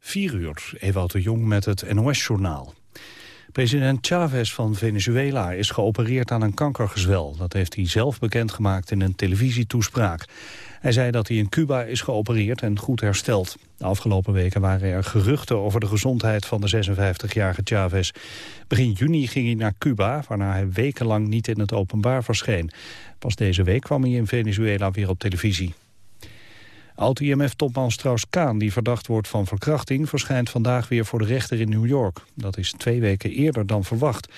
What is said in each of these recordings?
4 uur, Ewout de Jong met het NOS-journaal. President Chavez van Venezuela is geopereerd aan een kankergezwel. Dat heeft hij zelf bekendgemaakt in een televisietoespraak. Hij zei dat hij in Cuba is geopereerd en goed hersteld. De afgelopen weken waren er geruchten over de gezondheid van de 56-jarige Chavez. Begin juni ging hij naar Cuba, waarna hij wekenlang niet in het openbaar verscheen. Pas deze week kwam hij in Venezuela weer op televisie. Oud-IMF-topman Strauss-Kaan, die verdacht wordt van verkrachting... verschijnt vandaag weer voor de rechter in New York. Dat is twee weken eerder dan verwacht.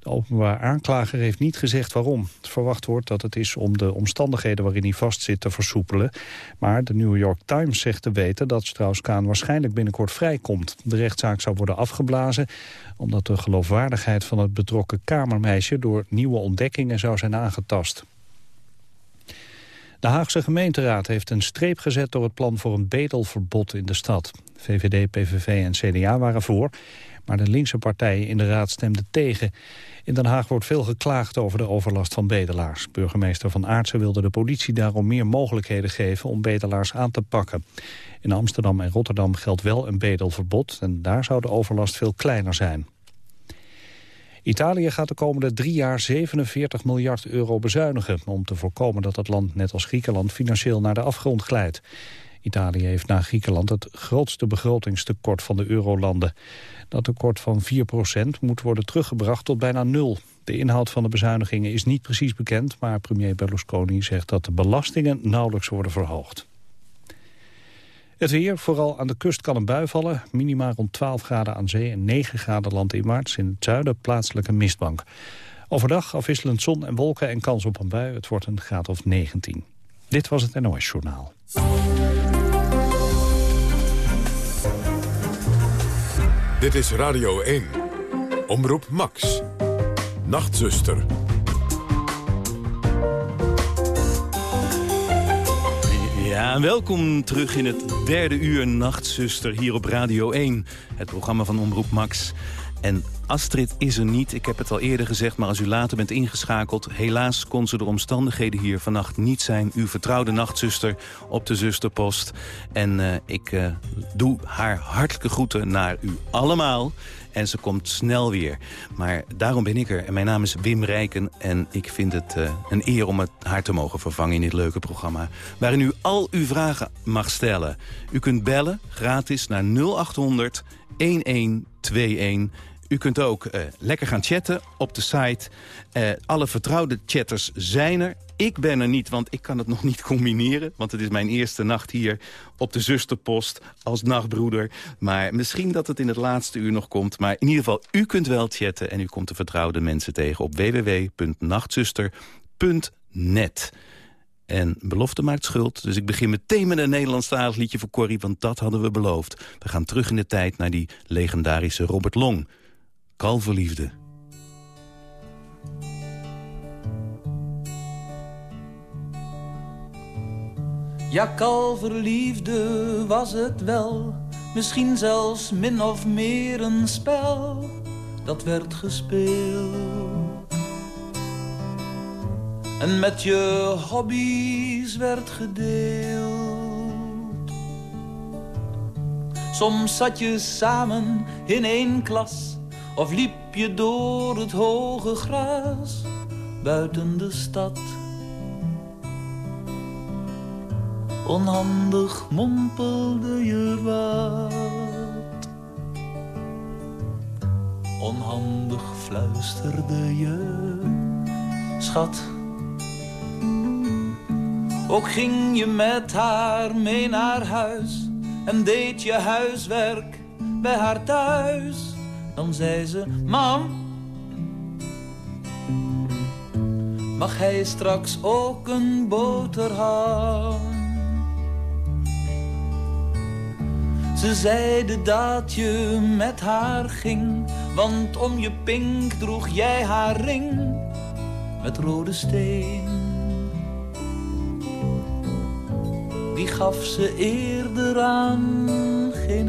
De openbaar aanklager heeft niet gezegd waarom. Verwacht wordt dat het is om de omstandigheden waarin hij vastzit te versoepelen. Maar de New York Times zegt te weten dat Strauss-Kaan waarschijnlijk binnenkort vrijkomt. De rechtszaak zou worden afgeblazen omdat de geloofwaardigheid van het betrokken kamermeisje door nieuwe ontdekkingen zou zijn aangetast. De Haagse gemeenteraad heeft een streep gezet door het plan voor een bedelverbod in de stad. VVD, PVV en CDA waren voor, maar de linkse partijen in de raad stemden tegen. In Den Haag wordt veel geklaagd over de overlast van bedelaars. Burgemeester Van Aartsen wilde de politie daarom meer mogelijkheden geven om bedelaars aan te pakken. In Amsterdam en Rotterdam geldt wel een bedelverbod en daar zou de overlast veel kleiner zijn. Italië gaat de komende drie jaar 47 miljard euro bezuinigen... om te voorkomen dat het land, net als Griekenland, financieel naar de afgrond glijdt. Italië heeft na Griekenland het grootste begrotingstekort van de eurolanden. Dat tekort van 4% moet worden teruggebracht tot bijna nul. De inhoud van de bezuinigingen is niet precies bekend... maar premier Berlusconi zegt dat de belastingen nauwelijks worden verhoogd. Het weer, vooral aan de kust kan een bui vallen. Minima rond 12 graden aan zee en 9 graden landinwaarts. In het zuiden plaatselijke mistbank. Overdag afwisselend zon en wolken en kans op een bui. Het wordt een graad of 19. Dit was het NOS Journaal. Dit is Radio 1. Omroep Max. Nachtzuster. Ja, en welkom terug in het derde uur Nachtzuster hier op Radio 1. Het programma van Omroep Max. En Astrid is er niet, ik heb het al eerder gezegd... maar als u later bent ingeschakeld... helaas kon ze door omstandigheden hier vannacht niet zijn. Uw vertrouwde nachtzuster op de zusterpost. En uh, ik uh, doe haar hartelijke groeten naar u allemaal. En ze komt snel weer. Maar daarom ben ik er. En mijn naam is Wim Rijken. En ik vind het uh, een eer om het haar te mogen vervangen in dit leuke programma. Waarin u al uw vragen mag stellen. U kunt bellen, gratis, naar 0800 1121. U kunt ook uh, lekker gaan chatten op de site. Uh, alle vertrouwde chatters zijn er. Ik ben er niet, want ik kan het nog niet combineren. Want het is mijn eerste nacht hier op de zusterpost als nachtbroeder. Maar misschien dat het in het laatste uur nog komt. Maar in ieder geval, u kunt wel chatten en u komt de vertrouwde mensen tegen op www.nachtzuster.net. En belofte maakt schuld, dus ik begin meteen met een Nederlandstalig liedje voor Corrie... want dat hadden we beloofd. We gaan terug in de tijd naar die legendarische Robert Long. Kalverliefde. Ja, kalverliefde was het wel, misschien zelfs min of meer een spel dat werd gespeeld. En met je hobby's werd gedeeld. Soms zat je samen in één klas, of liep je door het hoge gras buiten de stad Onhandig mompelde je wat. Onhandig fluisterde je, schat. Ook ging je met haar mee naar huis en deed je huiswerk bij haar thuis. Dan zei ze, mam, mag hij straks ook een boterham? Ze zeiden dat je met haar ging, want om je pink droeg jij haar ring met rode steen. Die gaf ze eerder aan geen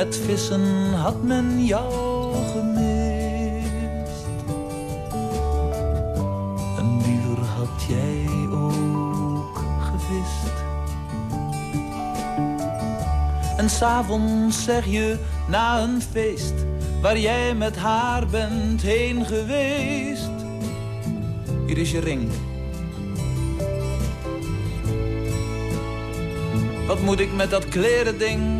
Met vissen had men jou gemist. En liever had jij ook gevist. En s'avonds zeg je na een feest waar jij met haar bent heen geweest. Hier is je ring. Wat moet ik met dat kleren ding?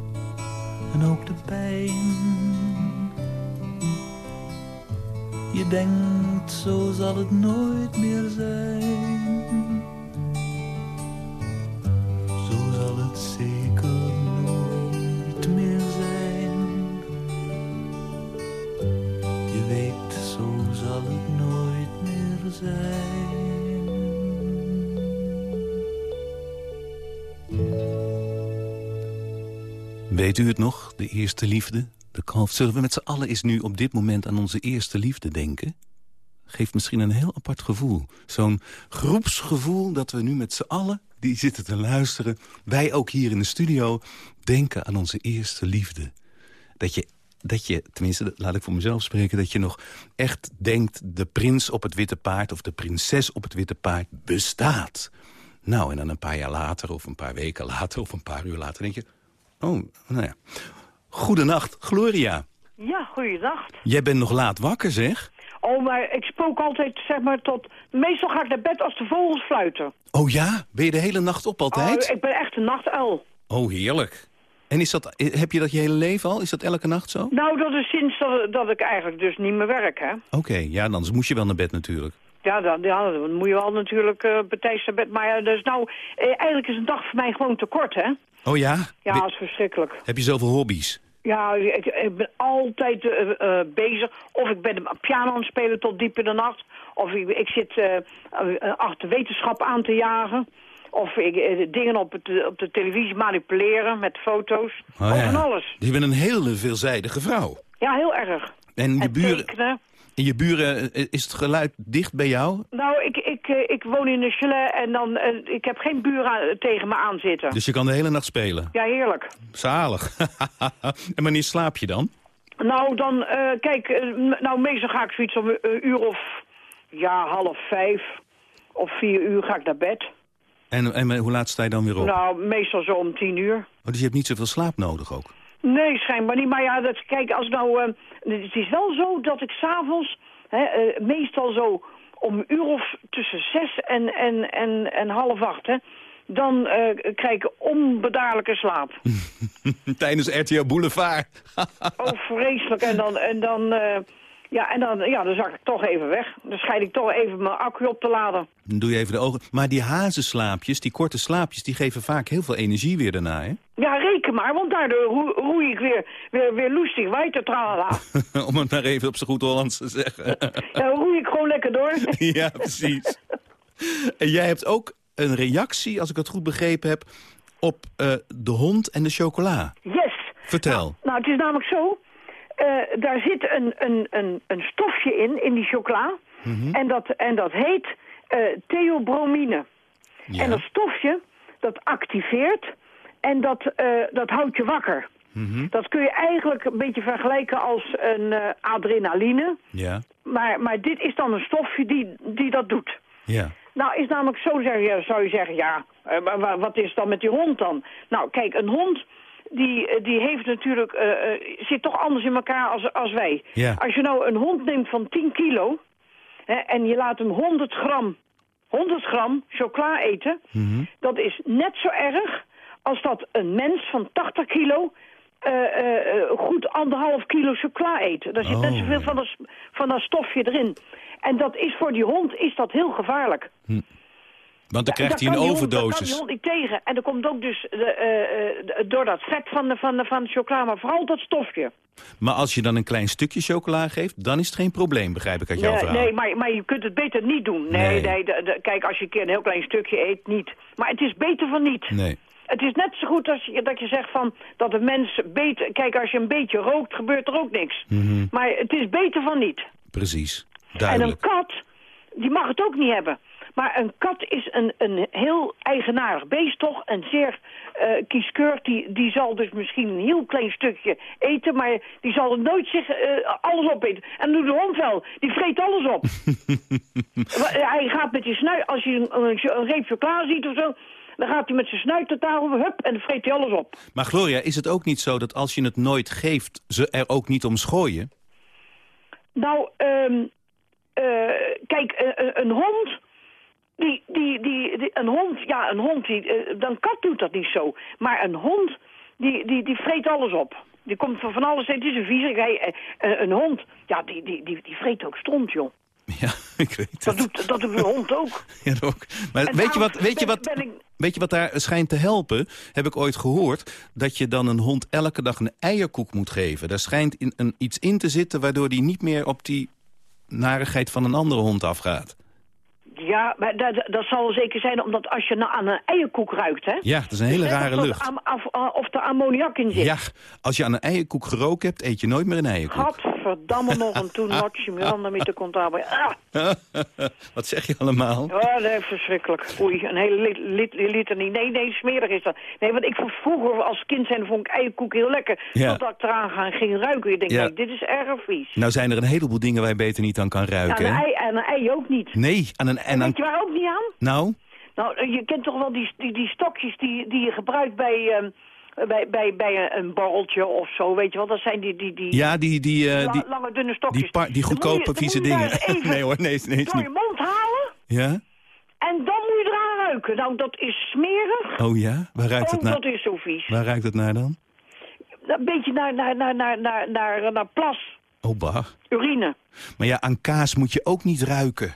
En ook de pijn. Je denkt, zo zal het nooit meer zijn. Weet u het nog, de eerste liefde? De kalf. Zullen we met z'n allen eens nu op dit moment aan onze eerste liefde denken? Geeft misschien een heel apart gevoel. Zo'n groepsgevoel dat we nu met z'n allen, die zitten te luisteren... wij ook hier in de studio, denken aan onze eerste liefde. Dat je, dat je tenminste, laat ik voor mezelf spreken... dat je nog echt denkt, de prins op het witte paard... of de prinses op het witte paard bestaat. Nou, en dan een paar jaar later, of een paar weken later... of een paar uur later denk je... Oh, nou ja. Goedenacht, Gloria. Ja, goeiedag. Jij bent nog laat wakker, zeg? Oh, maar ik spook altijd, zeg maar, tot... Meestal ga ik naar bed als de vogels fluiten. Oh ja? Ben je de hele nacht op altijd? Oh, ik ben echt een nachtuil. Oh, heerlijk. En is dat, heb je dat je hele leven al? Is dat elke nacht zo? Nou, dat is sinds dat, dat ik eigenlijk dus niet meer werk, hè. Oké, ja, dan moest je wel naar bed natuurlijk. Ja, dan, ja, dan moet je wel natuurlijk uh, naar bed. Maar ja, dus nou, eh, eigenlijk is een dag voor mij gewoon te kort, hè. Oh ja? Ja, dat is verschrikkelijk. Heb je zoveel hobby's? Ja, ik, ik ben altijd uh, uh, bezig. Of ik ben piano aan het spelen tot diep in de nacht. Of ik, ik zit uh, achter wetenschap aan te jagen. Of ik dingen op, het, op de televisie manipuleren met foto's. Oh, of ja. van alles. Je bent een hele veelzijdige vrouw. Ja, heel erg. En je En buren, tekenen. En je buren, eh, is het geluid dicht bij jou? Nou, ik, ik, eh, ik woon in een chalet en dan, eh, ik heb geen buren tegen me aan zitten. Dus je kan de hele nacht spelen? Ja, heerlijk. Zalig. en wanneer slaap je dan? Nou, dan, kijk, nou meestal ga ik zoiets om een uur of, ja, half vijf of vier uur ga ik naar bed. En, en hoe laat sta je dan weer op? Nou, meestal zo om tien uur. Oh, dus je hebt niet zoveel slaap nodig ook? Nee, schijnbaar niet. Maar ja, dat, kijk, als nou... het is wel zo dat ik s'avonds, eh, meestal zo om een uur of tussen zes en, en, en, en half acht, hè, dan eh, krijg ik onbedaarlijke slaap. Tijdens RTO Boulevard. oh, vreselijk. En dan, en dan, eh, ja, en dan, ja, dan zak ik toch even weg. Dan scheid ik toch even mijn accu op te laden. Dan doe je even de ogen. Maar die hazenslaapjes, die korte slaapjes, die geven vaak heel veel energie weer daarna, hè? Ja, reken maar, want daardoor roe- roei ik weer, weer, weer loestig weiter, tralala. Om het maar even op zijn goed Hollands te zeggen. Dan roei ik gewoon lekker door. ja, precies. En jij hebt ook een reactie, als ik het goed begrepen heb, op eh, de hond en de chocola. Yes. Vertel. Nou, het is namelijk zo. Eh, daar zit een, een, een, een stofje in, in die chocola. Mhm. en, dat, en dat heet eh, theobromine. Ja. En dat stofje, dat activeert en dat, eh, dat houdt je wakker. Mhm. Dat kun je eigenlijk een beetje vergelijken als een adrenaline. Ja. Maar, maar dit is dan een stofje die, die dat doet. Ja. Nou, is namelijk zo, zou je zeggen, ja, wat is dan met die hond dan? Nou, kijk, een hond, die, eh, die heeft natuurlijk, eh, eh, zit toch anders in elkaar als, als wij. Ja. Als je nou een hond neemt van 10 kilo, hè, en je laat hem 100 gram, 100 gram chocola eten, dat is net zo erg als dat een mens van 80 kilo goed anderhalf kilo chocola eet. Daar zit net Oh. zoveel van dat, van dat stofje erin. En dat is voor die hond is dat heel gevaarlijk. Want dan Ja, krijgt hij een die hond- daar kan overdosis. die hond niet tegen. En er komt ook dus de, eh, eh, door dat vet van de, van, de, van de chocola, maar vooral dat stofje. Maar als je dan een klein stukje chocola geeft, dan is het geen probleem, begrijp ik uit jouw Nee, verhaal. nee maar, maar je kunt het beter niet doen. Nee, Nee. nee. de- de- kijk, als je een keer een heel klein stukje eet, niet. Maar het is beter van niet. Nee. Het is net zo goed als je, dat je zegt van dat de mens beter... Kijk, als je een beetje rookt, gebeurt er ook niks. Mhm. Maar het is beter van niet. Precies. En Duidelijk. een kat, die mag het ook niet hebben. Maar een kat is een, een heel eigenaardig beest toch. En zeer eh kieskeurig. Die, die zal dus misschien een heel klein stukje eten. Maar die zal nooit zich eh, alles opeten. En doet de hond wel. Die vreet alles op. Wa- hij gaat met die snuit. Als je een, een, een reep chocola ziet of zo. Dan gaat hij met zijn snuit de tafel. Hup, en dan vreet hij alles op. Maar Gloria, is het ook niet zo dat als je het nooit geeft... ze er ook niet om schooien? Nou, ehm eh, kijk, eh, eh, een hond... Die, die, die, die- een hond, ja, een hond, die, eh, dan kat doet dat niet zo. Maar een hond, die, die, die vreet alles op. Die komt van van alles, het is een vies. Hij, eh, een hond, ja, die, die, die, die vreet ook stront, joh. Ja, ik weet Dat het. doet, dat doet een hond ook. Ja, ook. Maar En weet je, wat, weet, je wat, ben ik- weet je wat daar schijnt te helpen? Heb ik ooit gehoord dat je dan een hond elke dag een eierkoek moet geven. Daar schijnt in, een, iets in te zitten waardoor die niet meer op die narigheid van een andere hond afgaat. Ja, maar dat, dat zal wel zeker zijn, omdat als je nou aan een eierkoek ruikt, hè... Ja, dat is een hele rare lucht. am- af- ah, of er ammoniak in zit. Ja, als je aan een eierkoek geroken hebt, eet je nooit meer een eierkoek. Gadverdamme nog een toen notje Miranda met de contabel. Ah, Wat zeg je allemaal? oh, nee, verschrikkelijk. Oei, een hele lit, lit, liter niet. Nee, nee, smerig is dat. Nee, want ik vond vroeger als kind zijn vond ik eierkoek heel lekker. Ja. Totdat ik eraan gaan ging ruiken. Je denkt, Ja. nee, dit is erg vies. Nou zijn er een heleboel dingen waar je beter niet aan kan aan, ruiken, een hè? ei, aan een ei ook niet. Nee, aan een... En aan, Weet je waar ook niet aan? nou, Nou, je kent toch wel die, die, die stokjes die, die je gebruikt bij, ehm, bij, bij, bij een, een borreltje of zo, weet je wel. Dat zijn die, die, die, ja, die, die, eh, la- die, lange dunne stokjes. die, goedkope vieze dingen. Nee hoor, nee, nee, door je mond halen Ja? en dan moet je eraan ruiken. Nou, dat is smerig. Oh ja? Waar ruikt het Oh, naar? dat is zo vies. Waar ruikt het naar dan? Een beetje naar, naar, naar, naar, naar, naar, naar plas, Oh, bah. urine. Maar ja, aan kaas moet je ook niet ruiken.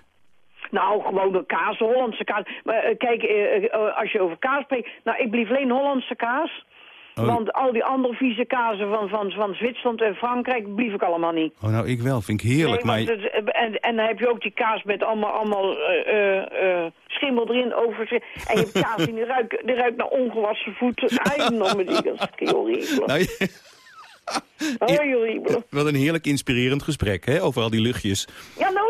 Nou, gewoon de kaas, Hollandse kaas. Maar eh, kijk, eh, als je over kaas spreekt... Nou, ik blief alleen Hollandse kaas. Oh. Want al die andere vieze kazen van, van, van Zwitserland en Frankrijk blief ik allemaal niet. Oh, nou, ik wel. Vind ik heerlijk. Nee, maar het- en, en dan heb je ook die kaas met allemaal, allemaal eh, eh, eh, schimmel erin over. zich. En je hebt kaas die ruikt, die ruikt naar ongewassen voeten. Ai. Nou, horrible. wat een heerlijk inspirerend gesprek, hè? Over al die luchtjes. Ja, nou,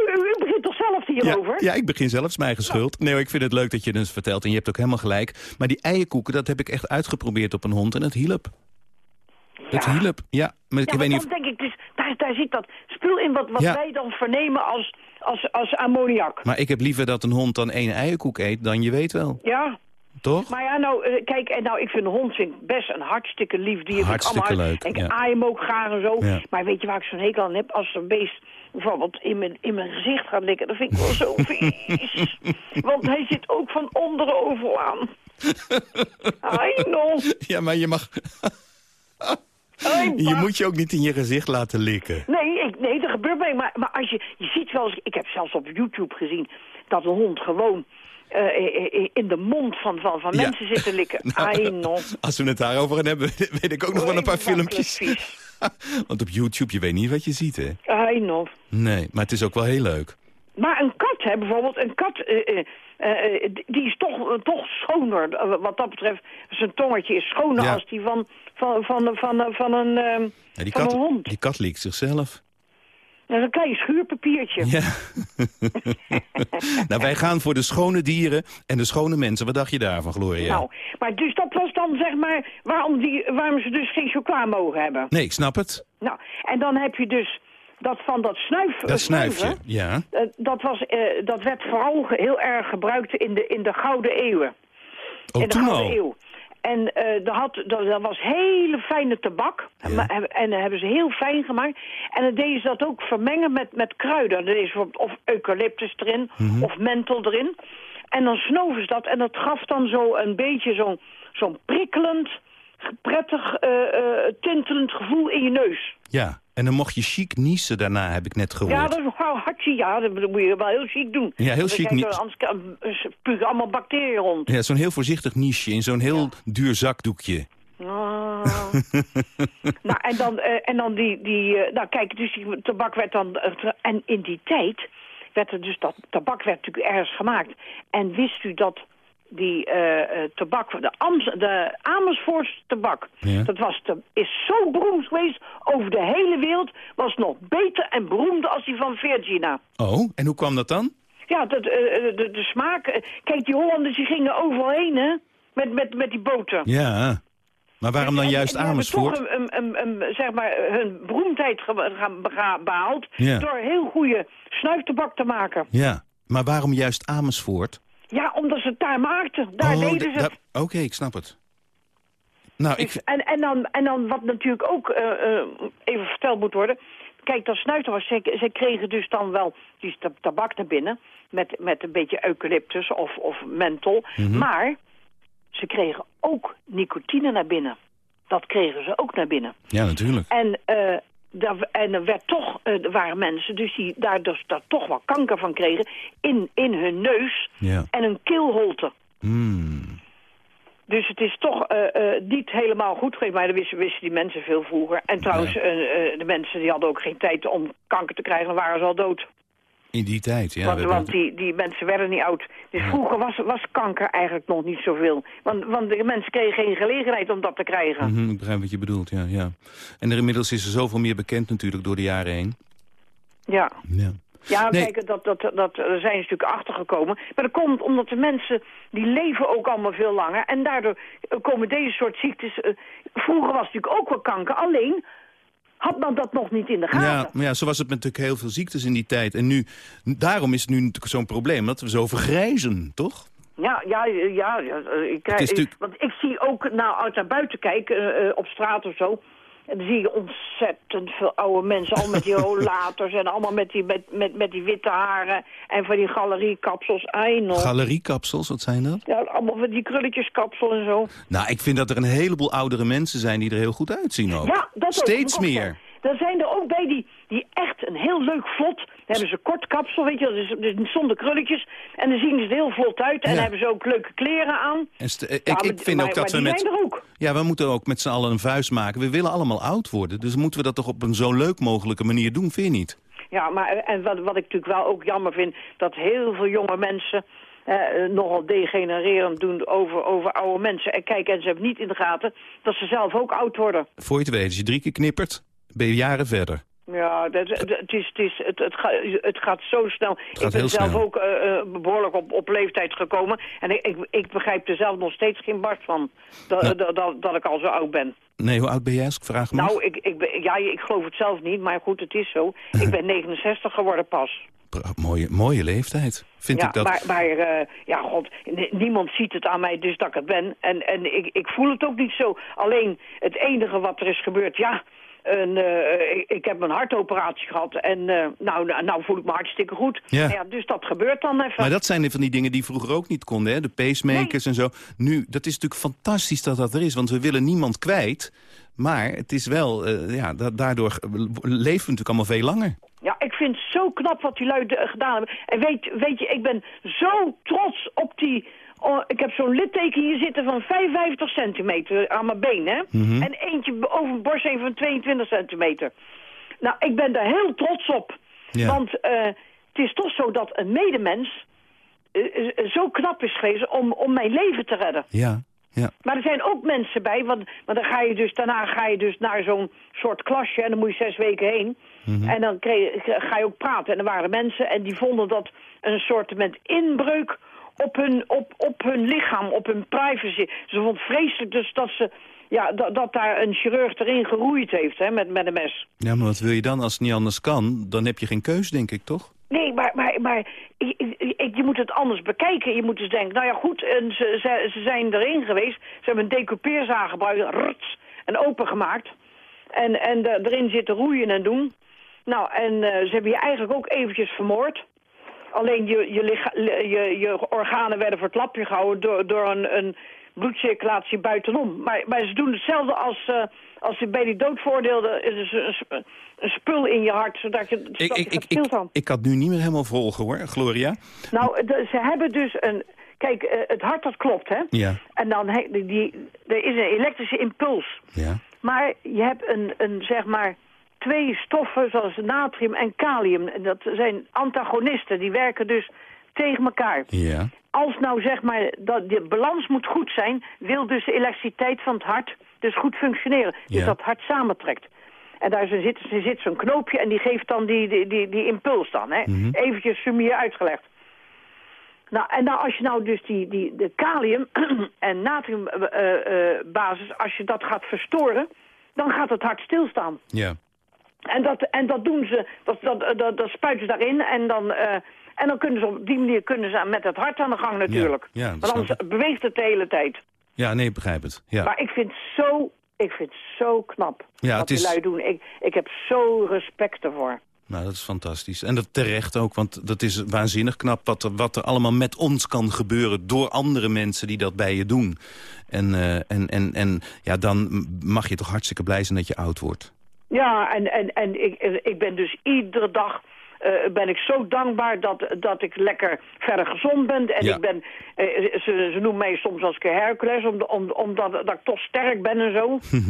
Ja, ja, ik begin zelfs mijn eigen schuld. Nee, ik vind het leuk dat je het vertelt en je hebt ook helemaal gelijk. Maar die eierkoeken, dat heb ik echt uitgeprobeerd op een hond en het hielp. Het hielp, ja. Maar ik weet niet of... denk ik dus, daar, daar zit dat spul in wat, wat wij dan vernemen als, als, als ammoniak. Maar ik heb liever dat een hond dan één eierkoek eet dan je weet wel. Ja, Toch? maar ja, nou, eh, kijk, en nou, ik vind een hond vind best een hartstikke lief dier. Vind ik Hartstikke allemaal- leuk, En ik ja. aai hem ook graag en zo. Ja. Maar weet je waar ik zo'n hekel aan heb? Als een beest bijvoorbeeld in mijn, in mijn gezicht gaat likken, dat vind ik wel zo vies. Want hij zit ook van onderen overal aan. Ja, maar je mag... Je moet je ook niet in je gezicht laten likken. Nee, ik, nee, dat gebeurt mij. Maar, maar als je, je ziet wel eens, ik heb zelfs op YouTube gezien dat een hond gewoon eh, eh, eh, in de mond van, van, van Ja. mensen zit te likken. Nou. Als we het daarover gaan hebben, weet ik ook nog wel een paar filmpjes. Vies. Want op YouTube, je weet niet wat je ziet, hè? Ai, no. Nee, maar het is ook wel heel leuk. Maar een kat, hè, bijvoorbeeld, een kat, eh, eh, eh, die is toch, toch schoner. wat dat betreft, zijn tongetje is schoner Ja. als die van, van, van, van, van, een, Ja, die, van kat, een hond. die kat liekt zichzelf. Dat is een klein schuurpapiertje. Ja. nou, wij gaan voor de schone dieren en de schone mensen. Wat dacht je daarvan, Gloria? Nou, maar dus dat was dan zeg maar waarom, die, waarom ze dus geen chocola mogen hebben. Nee, ik snap het. Nou, en dan heb je dus dat van dat snuif... Dat snuifje, ja. Uh, dat, was, uh, dat werd vooral heel erg gebruikt in de, in de Gouden Eeuwen. Oh, in de toen Gouden al? Eeuw. En uh, dat, had, dat, dat, was hele fijne tabak. Ja. En dat hebben ze heel fijn gemaakt. En dan deden ze dat ook vermengen met, met kruiden. Dan deden ze of eucalyptus erin, Mhm. mm -hmm. of menthol erin. En dan snoven ze dat. En dat gaf dan zo een beetje zo'n zo'n prikkelend, prettig, uh, uh, tintelend gevoel in je neus. Ja, en dan mocht je chic niezen daarna, heb ik net gehoord. Ja, dat is wel hartje, ja. Dat moet je wel heel chic doen. Ja, heel chic niet. Anders spugen allemaal bacteriën rond. Ja, zo'n heel voorzichtig niche in zo'n heel ja. duur zakdoekje. Oh. nou, en dan, uh, en dan die, die uh, nou kijk, dus die tabak werd dan, uh, en in die tijd werd er dus, dat tabak werd natuurlijk ergens gemaakt. En wist u dat die uh, tabak, de, de Amersfoortse tabak, ja. dat was te, is zo beroemd geweest over de hele wereld, was nog beter en beroemder als die van Virginia. Oh, en hoe kwam dat dan? Ja, dat, uh, de, de smaak, kijk die Hollanders die gingen overal heen hè, met, met, met die boten. Ja, maar waarom dan juist en, en Amersfoort? Ze hebben toch een, een, een, zeg maar, hun beroemdheid behaald ja. door heel goede snuiftabak te maken. Ja, maar waarom juist Amersfoort? Ja, omdat ze het daar maakten. Daar oh, deden ze het. Oké, okay, ik snap het. Nou, dus, ik... en, en, dan, en dan wat natuurlijk ook uh, uh, even verteld moet worden... Kijk, dat snuiftabak, ze, ze kregen dus dan wel die tabak naar binnen... met, met een beetje eucalyptus of, of menthol. Mhm. Mm -hmm. Maar ze kregen ook nicotine naar binnen. Dat kregen ze ook naar binnen. Ja, natuurlijk. En, uh, daar, en er werd toch, uh, er waren mensen dus die daar, dus, daar toch wel kanker van kregen... in, in hun neus ja. en een keelholte. Mm. Dus het is toch uh, uh, niet helemaal goed geweest, maar dat wisten, wisten die mensen veel vroeger. En trouwens, ja. uh, de mensen die hadden ook geen tijd om kanker te krijgen, dan waren ze al dood. In die tijd, ja. Want, want die, die mensen werden niet oud. Dus ja. vroeger was, was kanker eigenlijk nog niet zoveel. Want, want de mensen kregen geen gelegenheid om dat te krijgen. Mm -hmm, ik begrijp wat je bedoelt, ja, ja. En er inmiddels is er zoveel meer bekend natuurlijk door de jaren heen. Ja. Ja. Ja, nee. kijk, dat, dat, dat, daar zijn ze natuurlijk achtergekomen. Maar dat komt omdat de mensen, die leven ook allemaal veel langer. En daardoor komen deze soort ziektes... Uh, vroeger was het natuurlijk ook wel kanker, alleen had men dat nog niet in de gaten. Ja, maar ja, zo was het met natuurlijk heel veel ziektes in die tijd. En nu, daarom is het nu natuurlijk zo'n probleem, dat we zo vergrijzen, toch? Ja, ja, ja. ja ik, krijg, natuurlijk... want ik zie ook, nou, uit naar buiten kijken, uh, op straat of zo... En dan zie je ontzettend veel oude mensen, al met die rolators en allemaal met die, met, met, met die witte haren en van die galeriekapsels. nog. Galeriekapsels, wat zijn dat? Ja, allemaal van die krulletjeskapsel en zo. Nou, ik vind dat er een heleboel oudere mensen zijn die er heel goed uitzien ook. Ja, dat Steeds ook, meer. Er zijn er ook bij die, die echt een heel leuk vlot. Dan hebben ze kort kapsel, weet je, dus, dus zonder krulletjes. En dan zien ze er heel vlot uit. En Ja. hebben ze ook leuke kleren aan. En ik, Ja, ik maar- vind maar- ook dat we met... Ja, we moeten ook met z'n allen een vuist maken. We willen allemaal oud worden. Dus moeten we dat toch op een zo leuk mogelijke manier doen, vind je niet? Ja, maar en wat, wat ik natuurlijk wel ook jammer vind... dat heel veel jonge mensen eh, nogal degenererend doen over, over oude mensen. En kijk, en ze hebben niet in de gaten dat ze zelf ook oud worden. Voor je het weet, als je drie keer knippert, ben je jaren verder. Ja, dat, dat- het, is, het, is, het, het, ga- het gaat zo snel. gaat ik ben zelf snel. ook eh, eh, behoorlijk op, op leeftijd gekomen. En ik, ik, ik begrijp er zelf nog steeds geen barst van. Dat, Ja. dat, dat, dat ik al zo oud ben. Nee, hoe oud ben jij als ik vraag mag? Nou, ik, ik, ben, ja, ik geloof het zelf niet, maar goed, het is zo. Ik ben 69 geworden pas. Mooie, mooie leeftijd, vind ja, ik dat. maar, maar eh, ja, god, niemand ziet het aan mij dus dat ik het ben. En, en ik, ik voel het ook niet zo. Alleen het enige wat er is gebeurd, ja... Een, eh, ik, ik heb een hartoperatie gehad en eh, nou, nou, voel ik me hartstikke goed. Ja. dus dat gebeurt dan even. Maar dat zijn van die dingen die vroeger ook niet konden, hè? De pacemakers en zo. Nu, dat is natuurlijk fantastisch dat dat er is, want we willen niemand kwijt. Maar het is wel, eh, ja, da- daardoor leven we natuurlijk allemaal veel langer. Ja, ik vind het zo knap wat die lui gedaan hebben. En weet, weet je, ik ben zo trots op die... oh, ik heb zo'n litteken hier zitten van 55 centimeter aan mijn been, hè? Mhm. En eentje over mijn borst heen van 22 centimeter. Nou, ik ben daar heel trots op. Ja. Want eh, het is toch zo dat een medemens eh, eh, zo knap is geweest om, om mijn leven te redden. Ja, ja. Maar er zijn ook mensen bij, want, want dan ga je dus, daarna ga je dus naar zo'n soort klasje en dan moet je zes weken heen. Mhm. En dan kreeg, ga je ook praten. En er waren mensen en die vonden dat een soort met inbreuk op hun, op, op hun lichaam, op hun privacy. Ze vond vreselijk dus dat ze... Ja, dat, dat daar een chirurg erin geroeid heeft, hè, met, met een mes. Ja, maar wat wil je dan als het niet anders kan? Dan heb je geen keus, denk ik, toch? Nee, maar, maar, maar je, moet het anders bekijken. Je moet dus denken, nou ja goed, en ze, ze, ze zijn erin geweest. Ze hebben een decoupeerzaag gebruikt, en opengemaakt. En, en erin zitten roeien en doen. Nou, en eh, ze hebben je eigenlijk ook eventjes vermoord. Alleen je, je, licha- je, je organen werden voor het lapje gehouden door, door een, een bloedcirculatie buitenom. Maar, maar ze doen hetzelfde als, eh, als ze bij die dood veroordeelden. Er is een, een, spul in je hart, zodat je, zodat Ik, ik, ik, het nu niet meer helemaal volgen, hoor, Gloria. Nou, de- ze hebben dus een... Kijk, eh, het hart dat klopt, hè? Ja. En dan he, die, er is een elektrische impuls. Ja. Maar je hebt een, een, zeg maar, twee stoffen zoals natrium en kalium. En dat zijn antagonisten, die werken dus tegen elkaar. Ja. Als nou zeg maar, dat de balans moet goed zijn, wil dus de elektriciteit van het hart dus goed functioneren. Dus Ja. dat het hart samentrekt. En daar zit, zit zo'n knoopje en die geeft dan die, die, die, die impuls dan. Hè? Mhm. Eventjes sumier uitgelegd. Nou, en nou, als je nou dus die, die, de kalium en natriumbasis, als je dat gaat verstoren, dan gaat het hart stilstaan. Ja. En dat, en dat doen ze, dat, dat, dat, dat spuiten ze daarin en dan, eh, en dan kunnen ze op die manier kunnen ze met het hart aan de gang natuurlijk. Ja, Want anders beweegt het de hele tijd. Ja, nee, ik begrijp het. Ja. Maar ik vind zo, ik vind zo knap Ja, wat het die lui doen. Ik, ik heb zo respect ervoor. Nou, dat is fantastisch. En dat terecht ook, want dat is waanzinnig knap... wat er, wat er allemaal met ons kan gebeuren door andere mensen die dat bij je doen. En, eh, en, en, en ja, dan mag je toch hartstikke blij zijn dat je oud wordt. Ja, en, en, en ik, ik ben dus iedere dag eh, ben ik zo dankbaar dat, dat ik lekker verder gezond ben. En Ja. ik ben, eh, ze, ze noemen mij soms als Hercules, om, om, omdat dat ik toch sterk ben en zo.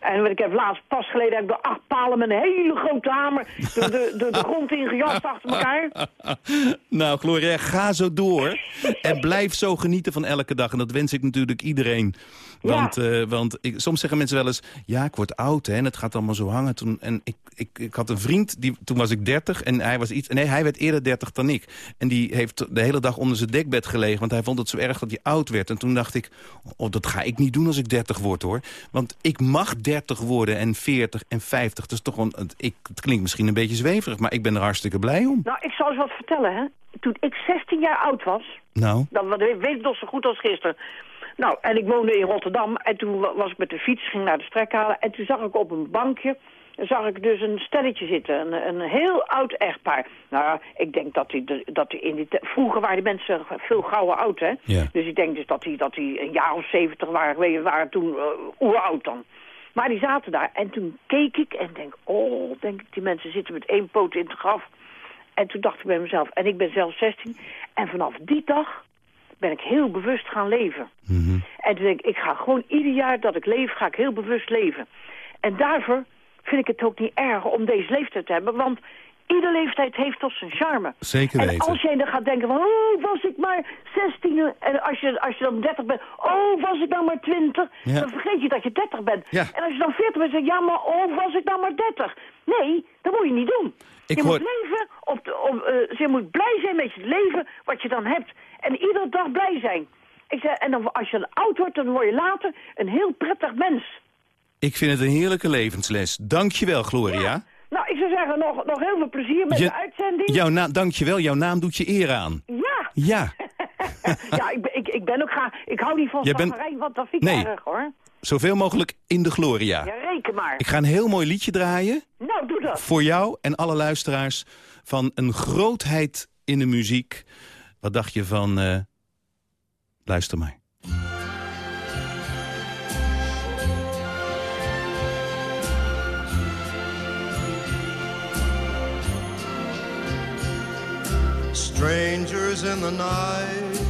En ik heb laatst pas geleden heb ik door acht palen met een hele grote hamer de, de, de, de grond ingejast achter elkaar. Nou, Gloria, ga zo door. en blijf zo genieten van elke dag. En dat wens ik natuurlijk iedereen. Want, eh, want ik, soms zeggen mensen wel eens... ja, ik word oud hè, en het gaat allemaal zo hangen. Toen, en ik, ik, ik had een vriend, die, toen was ik 30 en hij was iets... nee, hij werd eerder 30 dan ik. En die heeft de hele dag onder zijn dekbed gelegen... want hij vond het zo erg dat hij oud werd. En toen dacht ik, oh, dat ga ik niet doen als ik 30 word, hoor. Want ik mag 30 worden en 40 en 50. Dat is toch het, ik, het klinkt misschien een beetje zweverig... maar ik ben er hartstikke blij om. Nou, ik zal eens wat vertellen, hè. Toen ik 16 jaar oud was, Nou, Dat wat- weet ik nog zo goed als gisteren. Nou, en ik woonde in Rotterdam en toen wa- was ik met de fiets, ging naar de strek halen... en toen zag ik op een bankje, zag ik dus een stelletje zitten. Een, een heel oud echtpaar. Nou, ja, ik denk dat die, dat die in die... Vroeger waren die mensen veel gauwer oud, hè? Ja. Dus ik denk dus dat die, dat die een jaar of zeventig waren, weet waren toen uh, oeroud dan. Maar die zaten daar en toen keek ik en denk, oh, denk ik, die mensen zitten met één poot in het graf. En toen dacht ik bij mezelf, en ik ben zelf 16. En vanaf die dag ben ik heel bewust gaan leven. En toen denk ik, ik ga gewoon ieder jaar dat ik leef, ga ik heel bewust leven. En daarvoor vind ik het ook niet erg om deze leeftijd te hebben. Want iedere leeftijd heeft toch zijn charme. Zeker En weten. als jij dan gaat denken van, oh, was ik maar 16. En als je, als je dan 30 bent, oh, was ik dan maar 20. Ja. Dan vergeet je dat je 30 bent. Ja. En als je dan 40 bent, zeg je, ja, maar oh, was ik dan maar 30. Nee, dat moet je niet doen. Ik je hoor- moet leven, op de, op, eh, je moet blij zijn met het leven wat je dan hebt. En iedere dag blij zijn. Ik en dan, als je dan oud wordt, dan word je later een heel prettig mens. Ik vind het een heerlijke levensles. Dank je wel, Gloria. Nou, ik zou zeggen, nog, nog heel veel plezier met Je- de uitzending. Jouw naam, dank je wel. Jouw naam doet je eer aan. Ja. Ja, ja, ik, ben- ik, ik ben ook graag... Ik hou niet van Jij bent- zaggerij, want dat vind ik Nee. erg, hoor. Zoveel mogelijk in de Gloria. Ja, reken maar. Ik ga een heel mooi liedje draaien Nou, doe dat. voor jou en alle luisteraars van een grootheid in de muziek. Wat dacht je van... eh, luister maar. Strangers in the night,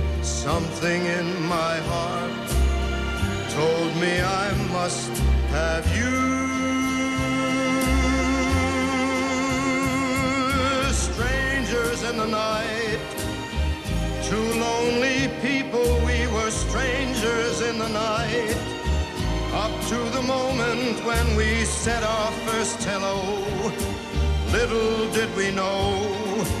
Something in my heart told me I must have you. Strangers in the night, two lonely people, we were strangers in the night. Up to the moment when we said our first hello, little did we know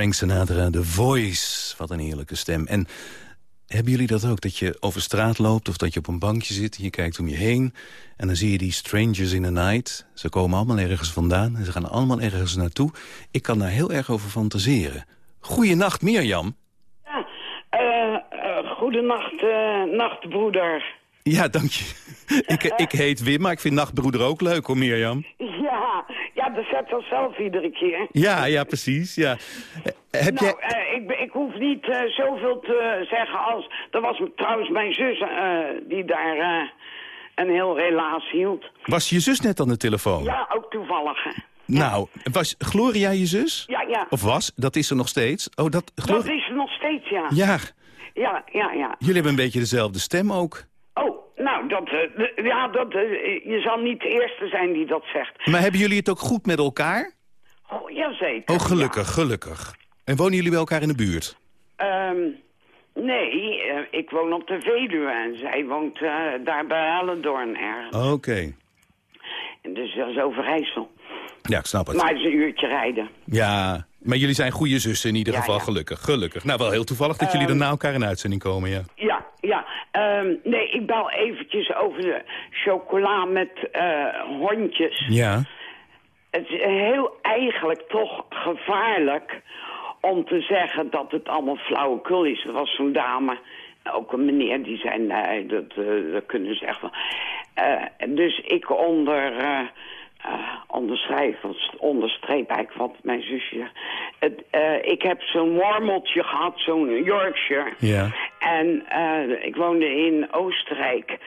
Frank Sinatra, The Voice. Wat een heerlijke stem. En hebben jullie dat ook? Dat je over straat loopt of dat je op een bankje zit... en je kijkt om je heen en dan zie je die strangers in the night. Ze komen allemaal ergens vandaan en ze gaan allemaal ergens naartoe. Ik kan daar heel erg over fantaseren. Goeienacht, Mirjam. Ja, uh, uh, goedenacht, uh, nachtbroeder. Ja, dank je. ik, ik heet Wim, maar ik vind nachtbroeder ook leuk hoor, Mirjam. Ja, ja, dat zet zelf iedere keer. Ja, ja, precies. Ja. Heb nou, jij... ik, ik hoef niet uh, zoveel te zeggen als... Er was trouwens mijn zus die daar een heel relaas hield. Was je zus net aan de telefoon? Ja, ook toevallig. Nou, was Gloria je zus? Ja, ja. Of was? Dat is er nog steeds? Oh, dat, dat is er nog steeds, ja. Ja. Ja, ja, ja. Jullie hebben een beetje dezelfde stem ook. Nou, dat, uh, ja, dat, uh, je zal niet de eerste zijn die dat zegt. Maar hebben jullie het ook goed met elkaar? Oh, jazeker. Oh, gelukkig, ja. gelukkig. En wonen jullie bij elkaar in de buurt? Um, nee, uh, ik woon op de Veluwe en zij woont daar bij Hellendoorn ergens. Oké. Okay. Dus dat is Overijssel. Ja, ik snap het. Maar het is een uurtje rijden. Ja, maar jullie zijn goede zussen in ieder geval, ja, gelukkig. Gelukkig. Nou, wel heel toevallig dat um, jullie dan na elkaar in uitzending komen. Ja, ja. Um, nee, ik bel eventjes over de chocola met uh, hondjes. Ja. Het is heel eigenlijk toch gevaarlijk om te zeggen dat het allemaal flauwekul is. Er was zo'n dame, ook een meneer, die zei, nee, dat, uh, dat kunnen ze echt wel. Uh, dus ik onder... Uh, onderschrijf, onderstreep eigenlijk wat mijn zusje het, uh, ik heb zo'n wormeltje gehad, zo'n Yorkshire. Ja. En uh, ik woonde in Oostenrijk.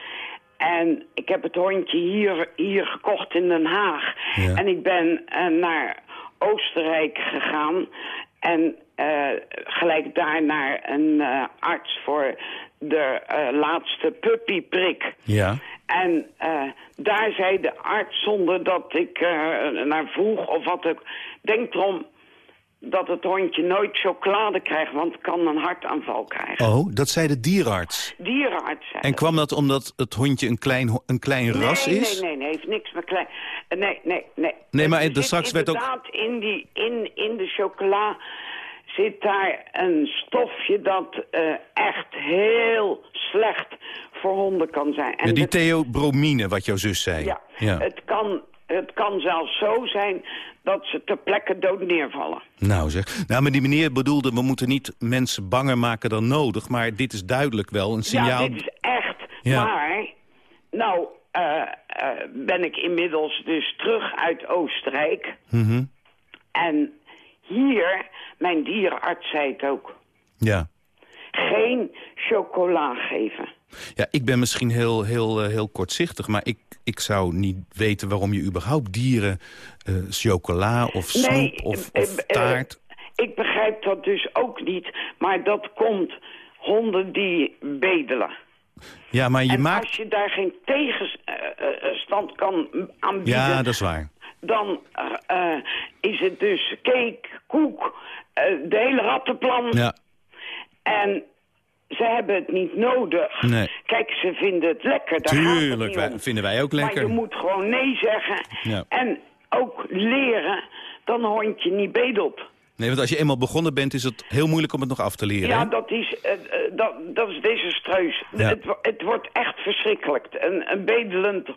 En ik heb het hondje hier, hier gekocht in Den Haag. Ja. En ik ben naar Oostenrijk gegaan. En gelijk daar naar een arts voor de laatste puppyprik. Ja. En uh, daar zei de arts, zonder dat ik uh, naar vroeg of wat ook... denk erom dat het hondje nooit chocolade krijgt, want het kan een hartaanval krijgen. Oh, dat zei de dierenarts? Dierenarts zei En kwam dat omdat het hondje een klein, een klein nee, ras is? Nee, nee, nee, heeft niks met klein... Nee, nee, nee. Nee, maar er straks werd ook... inderdaad in, die, in, in de chocola zit daar een stofje dat uh, echt heel slecht voor honden kan zijn. En ja, die theobromine, wat jouw zus zei. Ja, ja, Het, kan, het kan zelfs zo zijn dat ze ter plekke dood neervallen. Nou zeg, nou, maar die meneer bedoelde... we moeten niet mensen banger maken dan nodig... maar dit is duidelijk wel een signaal... Ja, dit is echt, ja. maar... Nou, uh, uh, ben ik inmiddels dus terug uit Oostenrijk. Mm -hmm. En hier, mijn dierenarts zei het ook. Ja. Geen chocola geven. Ja, ik ben misschien heel, heel, eh, heel kortzichtig, maar ik, ik zou niet weten waarom je überhaupt dieren eh, chocola of soep Nee, of, eh, of taart... Ik begrijp dat dus ook niet, maar dat komt honden die bedelen. Ja, maar je en maakt... als je daar geen tegenstand kan aanbieden... Ja, dat is waar. dan is het dus cake, koek, de hele rattenplan. Ja, En ze hebben het niet nodig. Nee. Kijk, ze vinden het lekker. Daar tuurlijk, wij, vinden wij ook Maar lekker. je moet gewoon nee zeggen. Ja. En ook leren dat een hondje niet bedelt. Nee, want als je eenmaal begonnen bent, is het heel moeilijk om het nog af te leren. Ja, hè? dat is, eh, eh, dat, dat is desastreus. Ja. Het, het wordt echt verschrikkelijk. Een, een bedelend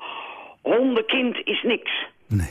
hondenkind is niks.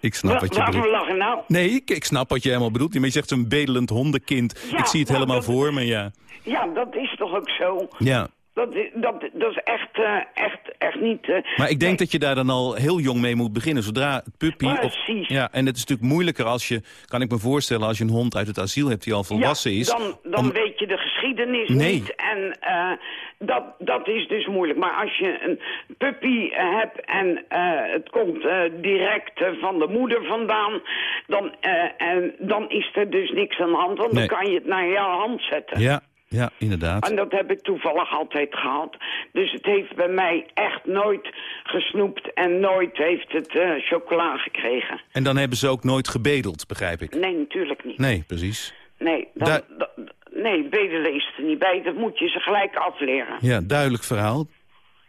Ik snap Wa- wat je waarom bedoelt. lachen nou? Nee, ik, ik snap wat je helemaal bedoelt. Maar je zegt zo'n bedelend hondenkind. Ja, ik zie het nou, helemaal dat- voor me, ja. Ja, dat is toch ook zo. Ja. Dat, is- dat, dat is echt, eh, echt, echt niet... eh, Maar ik denk nee. dat je daar dan al heel jong mee moet beginnen. Zodra het puppy... Of, Precies. ja, en het is natuurlijk moeilijker als je, kan ik me voorstellen... als je een hond uit het asiel hebt die al volwassen ja, is. dan, dan om- weet je de geschiedenis Nee. niet. En eh, dat, dat is dus moeilijk. Maar als je een puppy hebt en het komt direct van de moeder vandaan... Dan, en, dan is er dus niks aan de hand. Want Nee. dan kan je het naar jouw hand zetten. Ja, ja, inderdaad. En dat heb ik toevallig altijd gehad. Dus het heeft bij mij echt nooit gesnoept en nooit heeft het eh, chocola gekregen. En dan hebben ze ook nooit gebedeld, begrijp ik. Nee, natuurlijk niet. Nee, precies. Nee, dan, da- nee, bedelen is er niet bij. Dat moet je ze gelijk afleren. Ja, duidelijk verhaal.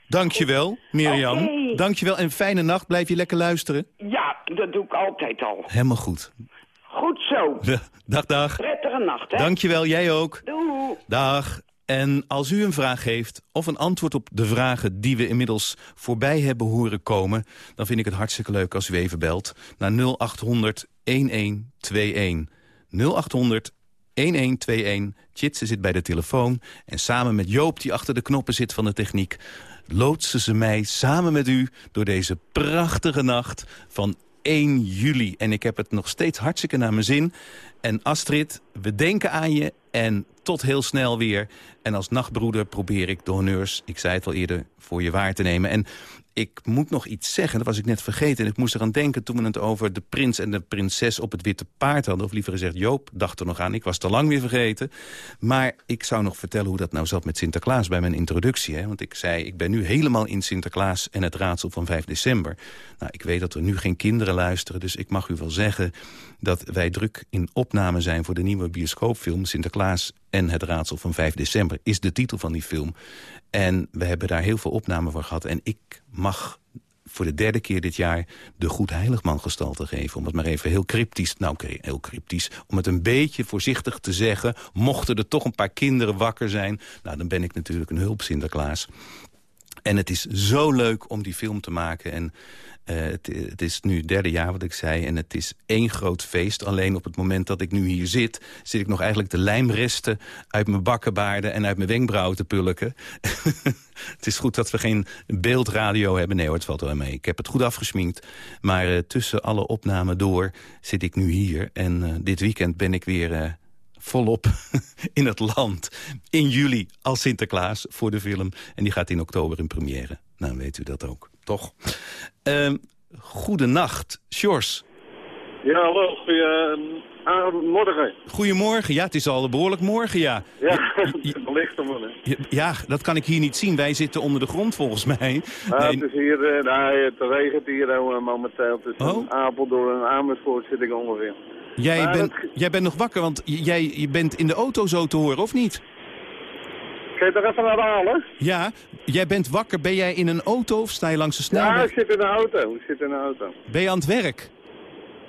Dankjewel, Mirjam. Oké. Dankjewel en fijne nacht. Blijf je lekker luisteren. Ja, dat doe ik altijd al. Helemaal goed. Goed zo. Dag, dag. Prettige nacht, hè? Dankjewel, jij ook. Doei. Dag. En als u een vraag heeft of een antwoord op de vragen die we inmiddels voorbij hebben horen komen... dan vind ik het hartstikke leuk als u even belt naar 0800 1121. 0800 1121. Tjitse zit bij de telefoon en samen met Joop die achter de knoppen zit van de techniek... loodsen ze mij samen met u door deze prachtige nacht van 1 juli. En ik heb het nog steeds hartstikke naar mijn zin. En Astrid, we denken aan je en tot heel snel weer. En als nachtbroeder probeer ik de honneurs, ik zei het al eerder, voor je waar te nemen. En ik moet nog iets zeggen, dat was ik net vergeten. En ik moest eraan denken toen we het over de prins en de prinses op het witte paard hadden. Of liever gezegd, Joop dacht er nog aan. Ik was te lang weer vergeten. Maar ik zou nog vertellen hoe dat nou zat met Sinterklaas bij mijn introductie. Hè? Want ik zei, ik ben nu helemaal in Sinterklaas en het raadsel van 5 december. Nou, ik weet dat er nu geen kinderen luisteren, dus ik mag u wel zeggen dat wij druk in opname zijn voor de nieuwe bioscoopfilm Sinterklaas en het raadsel van 5 december is de titel van die film. En we hebben daar heel veel opname voor gehad. En ik mag voor de derde keer dit jaar de Goed Heiligman gestalte geven. Om het maar even heel cryptisch, nou heel cryptisch... om het een beetje voorzichtig te zeggen... mochten er toch een paar kinderen wakker zijn... nou, dan ben ik natuurlijk een hulp Sinterklaas. En het is zo leuk om die film te maken. En eh, het, is nu het derde jaar wat ik zei. En het is één groot feest. Alleen op het moment dat ik nu hier zit... zit ik nog eigenlijk de lijmresten uit mijn bakkenbaarden... en uit mijn wenkbrauwen te pulken. het is goed dat we geen beeldradio hebben. Nee hoor, het valt wel mee. Ik heb het goed afgesminkt. Maar eh, tussen alle opnamen door zit ik nu hier. En eh, dit weekend ben ik weer... volop in het land. In juli als Sinterklaas voor de film. En die gaat in oktober in première. Nou, weet u dat ook, toch? Uh, goedenacht, Sjors. Ja, hallo. Goedemorgen. Goedemorgen. Ja, het is al behoorlijk morgen, ja. Ja, het om Ja, dat kan ik hier niet zien. Wij zitten onder de grond, volgens mij. Nee. Het is hier, uh, nou, het regent hier uh, momenteel. Tussen oh? Apeldoorn en Amersfoort zit ik ongeveer. Jij, bent, jij bent nog wakker, want jij je bent in de auto zo te horen, of niet? Kun je toch even halen? Ja, jij bent wakker. Ben jij in een auto of sta je langs de snelweg? Ja, ik zit in een auto. Ik zit in een auto. Ben je aan het werk?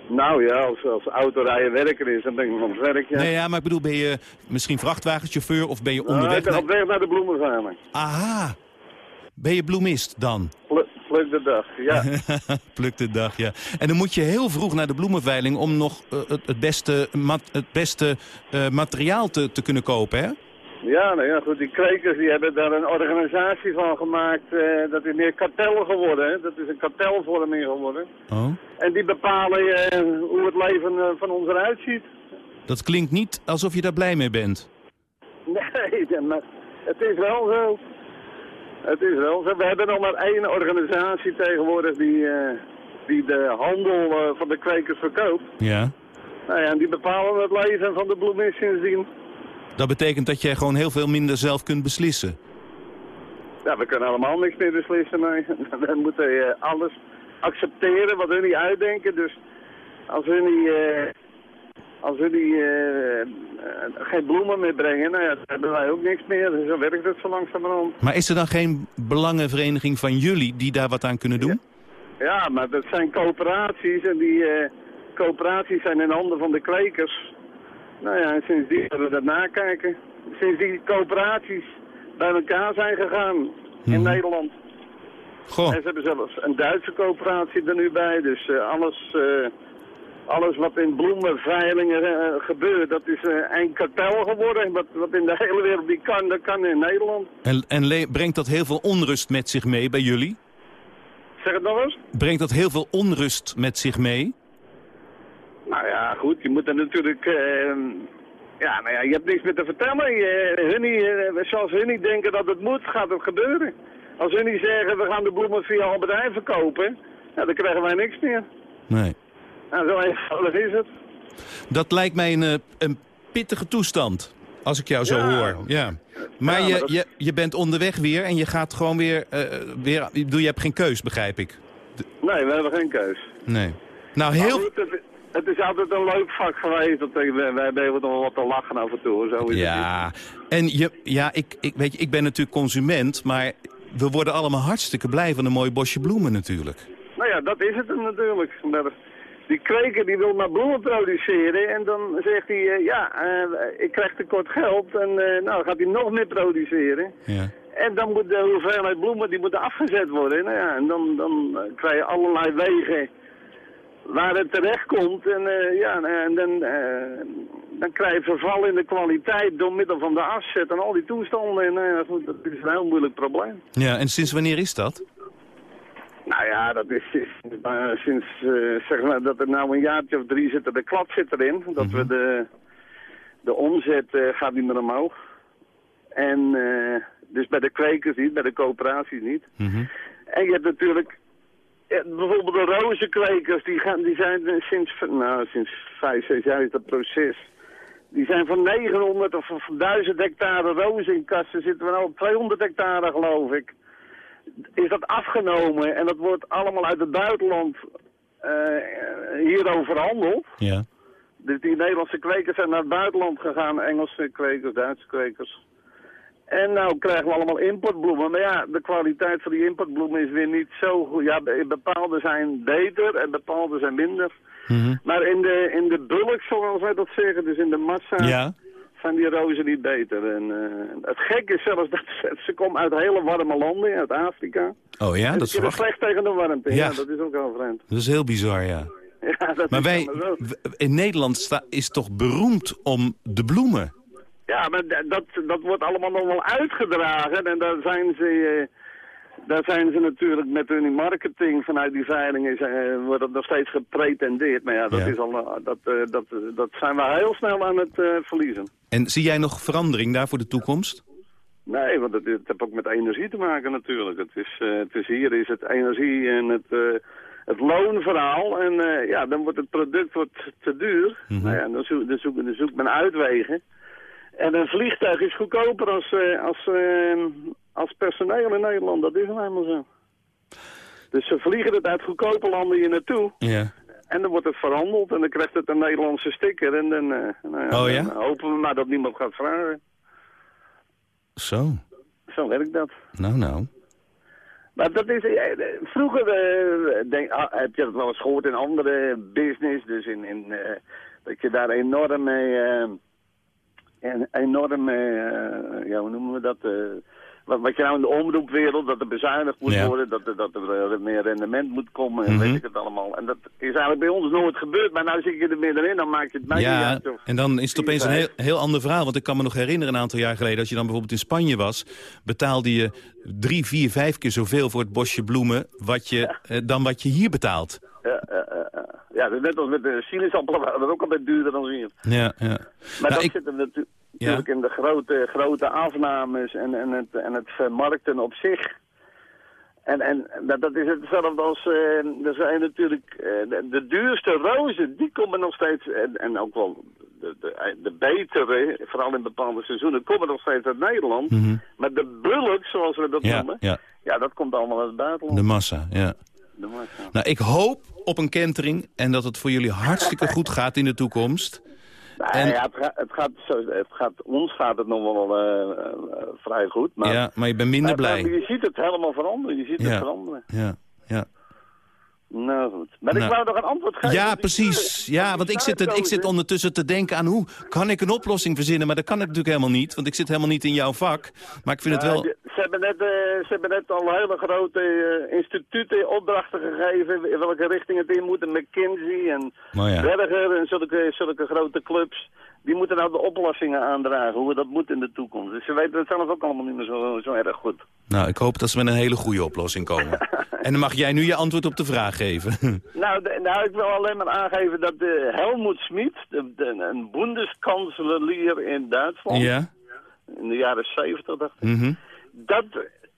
Nou ja, als, als autorijden werker is, dan ben ik nog aan het werk, ja. Nee, ja, maar ik bedoel, ben je misschien vrachtwagenchauffeur of ben je onderweg? Nou, ik ben op weg naar de bloemenveiling. Aha. Ben je bloemist dan? Pluk, pluk de dag, ja. pluk de dag, ja. En dan moet je heel vroeg naar de bloemenveiling om nog uh, het, beste, het beste uh, materiaal te, te kunnen kopen, hè? Ja, nou ja, goed. Die kwekers die hebben daar een organisatie van gemaakt. Uh, dat is meer kartel geworden. Hè? Dat is een kartelvorming geworden. Oh. En die bepalen uh, hoe het leven uh, van ons eruit ziet. Dat klinkt niet alsof je daar blij mee bent. Nee, maar het is wel zo. Het is wel zo. We hebben nog maar één organisatie tegenwoordig die, eh, die de handel eh, van de kwekers verkoopt. Ja. Nou ja, en die bepalen het leven van de bloemist sindsdien. Dat betekent dat jij gewoon heel veel minder zelf kunt beslissen. Ja, we kunnen allemaal niks meer beslissen. Nee. We moeten eh, alles accepteren wat hun niet uitdenken. Dus als hun niet, eh, als hun niet, eh, geen bloemen meer brengen, nou ja, dan hebben wij ook niks meer. Dus zo werkt het zo langzamerhand. Maar is er dan geen belangenvereniging van jullie die daar wat aan kunnen doen? Ja, maar dat zijn coöperaties en die coöperaties zijn in handen van de kwekers. Nou ja, en sindsdien hebben we dat nakijken. Sinds die coöperaties bij elkaar zijn gegaan in Mhm. Nederland. Goh, En ze hebben zelfs een Duitse coöperatie er nu bij. Dus eh, alles, eh, alles wat in bloemenveilingen eh, gebeurt, dat is een kartel geworden. Wat, wat in de hele wereld niet kan, dat kan in Nederland. en, en brengt dat heel veel onrust met zich mee bij jullie? Zeg het nog eens? Brengt dat heel veel onrust met zich mee? Nou ja, goed, je moet er natuurlijk... eh, ja, nou ja, je hebt niks meer te vertellen. Hun niet, eh, zoals hun niet denken dat het moet, gaat het gebeuren. Als hun niet zeggen, we gaan de bloemen via Albert Heijn verkopen, ja, dan krijgen wij niks meer. Nee. Nou, zo eenvoudig is het. Dat lijkt mij een, eh, een pittige toestand, als ik jou zo Ja. hoor. Ja. Maar, Ja, je, dat- je, je bent onderweg weer en je gaat gewoon weer... eh, weer ik bedoel, je hebt geen keus, begrijp ik. Nee, we hebben geen keus. Nee. Nou, heel... goed, het, het is altijd een leuk vak geweest. We, wij hebben nog wel wat te lachen af en toe. Zo is het niet. Ja, en je, ja ik, ik, weet je, ik ben natuurlijk consument, maar we worden allemaal hartstikke blij van een mooi bosje bloemen natuurlijk. Nou ja, dat is het natuurlijk. Die kweker die wil maar bloemen produceren en dan zegt hij, eh, ja, eh, ik krijg tekort geld en eh, nou gaat hij nog meer produceren. Ja. En dan moet de hoeveelheid bloemen die moeten afgezet worden. Nou ja, en dan, dan krijg je allerlei wegen waar het terecht komt. En, eh, ja, en dan, eh, dan krijg je verval in de kwaliteit door middel van de afzet en al die toestanden. En, goed, dat is een heel moeilijk probleem. ja, en sinds wanneer is dat? Nou ja, dat is sinds, eh, sinds eh, zeg maar, dat er nou een jaartje of drie zit er de klap zit erin. Dat we de, de omzet eh, gaat niet meer omhoog. En eh, dus bij de kwekers niet, bij de coöperaties niet. Mhm. En je hebt natuurlijk ja, bijvoorbeeld de rozenkwekers, die, gaan, die zijn eh, sinds, nou, sinds vijf, zes jaar is dat proces. Die zijn van 900 of van 1000 hectare rozen in kassen, zitten we nou op 200 hectare geloof ik. Is dat afgenomen en dat wordt allemaal uit het buitenland eh hierover verhandeld. Ja. Dus die Nederlandse kwekers zijn naar het buitenland gegaan, Engelse kwekers, Duitse kwekers. En nou krijgen we allemaal importbloemen. Maar ja, de kwaliteit van die importbloemen is weer niet zo goed. Ja, be- bepaalde zijn beter en bepaalde zijn minder. Mhm. Maar in de, in de bulk, zoals wij dat zeggen, dus in de massa, Ja. zijn die rozen niet beter. En eh, het gekke is zelfs dat ze, ze komen uit hele warme landen, uit Afrika. Oh ja, en dat is slecht tegen de warmte. Ja. Ja. dat is ook heel vreemd. Dat is heel bizar, ja. Ja, dat Maar wij, in Nederland sta, is toch beroemd om de bloemen? Ja, maar dat, dat wordt allemaal nog wel uitgedragen. En daar zijn ze, eh, daar zijn ze natuurlijk met hun marketing vanuit die veilingen, eh, wordt het nog steeds gepretendeerd. Maar ja, dat, Ja. Is al, eh, dat, dat, dat zijn we heel snel aan het verliezen. En zie jij nog verandering daar voor de toekomst? Nee, want het, het heeft ook met energie te maken natuurlijk. Het is, het is hier is het energie en het, het loonverhaal. En ja, dan wordt het product wordt te duur. Mhm. Nou ja, dan, zoek, dan, zoek, dan zoekt men uitwegen. En een vliegtuig is goedkoper als, eh, als, eh, als personeel in Nederland. Dat is nou helemaal zo. Dus ze vliegen het uit goedkope landen hier naartoe. Ja. En dan wordt het verhandeld en dan krijgt het een Nederlandse sticker. En dan, eh, nou ja, Oh ja? dan hopen we maar dat niemand gaat vragen. Zo. Zo werkt dat. Nou, nou. Maar dat is, vroeger denk, ah, heb je dat wel eens gehoord in andere business, dus in, in, dat je daar enorm mee, eh, en enorm, eh, ja hoe noemen we dat, eh, wat, wat je nou in de omroepwereld, dat er bezuinigd moet Ja. worden, dat, er- dat er eh, meer rendement moet komen en Mhm. weet ik het allemaal. En dat is eigenlijk bij ons nooit gebeurd, maar nou zit je er middenin, dan maak je het mij niet Ja, uit, en dan is het opeens een heel, heel ander verhaal. Want ik kan me nog herinneren een aantal jaar geleden... als je dan bijvoorbeeld in Spanje was... betaalde je drie, vier, vijf keer zoveel voor het bosje bloemen... Wat je, dan wat je hier betaalt. Ja, net als met de sinaasappelen waren dat ook altijd duurder dan hier. Ja, ja. Maar Nou, dat ik- zit er natuurlijk... In de grote, grote afnames en, en, het, en het vermarkten op zich. En, en dat, dat is hetzelfde als, eh, er zijn natuurlijk eh, de, de duurste rozen, die komen nog steeds, en, en ook wel de, de, de betere, vooral in bepaalde seizoenen, komen nog steeds uit Nederland. Mhm. Maar de bulk, zoals we dat Ja, noemen, ja, ja, dat komt allemaal uit het buitenland. de massa, ja. Nou, ik hoop op een kentering en dat het voor jullie hartstikke goed gaat in de toekomst. Nou, En- ja, het, gaat, het, gaat het gaat, ons gaat het nog wel eh, eh, vrij goed. Maar, ja, maar je bent minder maar- maar blij. je ziet het helemaal veranderen. Je ziet Ja. het veranderen. Ja, ja. Nou goed. Maar Nou. ik wou nog een antwoord geven. ja die- precies. Ja, want ik zit, er- ik zit ondertussen te denken aan hoe kan ik een oplossing verzinnen. Maar dat kan ik natuurlijk helemaal niet, want ik zit helemaal niet in jouw vak. Maar ik vind het Ja, wel... Ze hebben, net, eh, ze hebben net al hele grote eh, instituten opdrachten gegeven in welke richting het in moet. En McKinsey en ja. Berger en zulke, zulke grote clubs. Die moeten nou de oplossingen aandragen, hoe dat moet in de toekomst. Dus ze weten het zelf ook allemaal niet meer zo, zo erg goed. Nou, ik hoop dat ze met een hele goede oplossing komen. en dan mag jij nu je antwoord op de vraag geven. Nou, de- nou, ik wil alleen maar aangeven dat de Helmut Schmid, de, de- een boendeskanselier in Duitsland, ja? in de jaren 70 dacht ik, Mhm. dat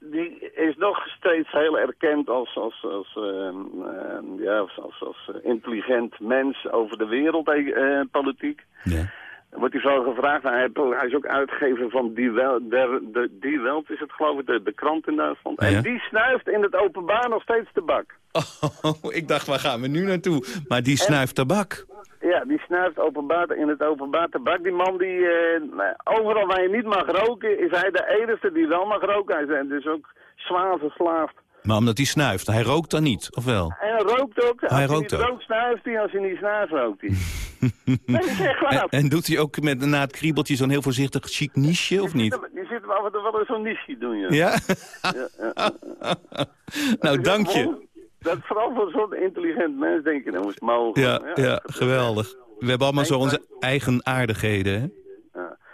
die is nog steeds heel erkend als, als, als, ehm, ehm, ja, als, als, als eh, intelligent mens over de wereldpolitiek. Ja. Wordt hij veel gevraagd. Hij, hij is ook uitgever van Die Welt, der, de, Die Welt is het geloof ik, de, de krant in Duitsland. Ja. En die snuift in het openbaar nog steeds tabak. Oh, ik dacht, waar gaan we nu naartoe? Maar die snuift tabak. Ja, die snuift openbaar, in het openbaar tabak. Die man die, eh, nou, overal waar je niet mag roken, is hij de enige die wel mag roken. Hij is dus ook zwaar verslaafd. Maar omdat hij snuift. Hij rookt dan niet, of wel? Hij rookt ook. Als Hij hij, rookt niet ook. rookt, snuift hij. Als hij niet snuift, rookt hij. nee, dat is echt waar. En, en doet hij ook met, na het kriebeltje zo'n heel voorzichtig chic niche, of niet? Je zit af en toe wel eens zo'n niche doen, ja. Ja? Ja, ja. nou, dank je. Dat is vooral voor zo'n intelligent mens, denk je, dat moest mogen. Ja, ja, geweldig. We hebben allemaal zo onze eigen aardigheden, hè?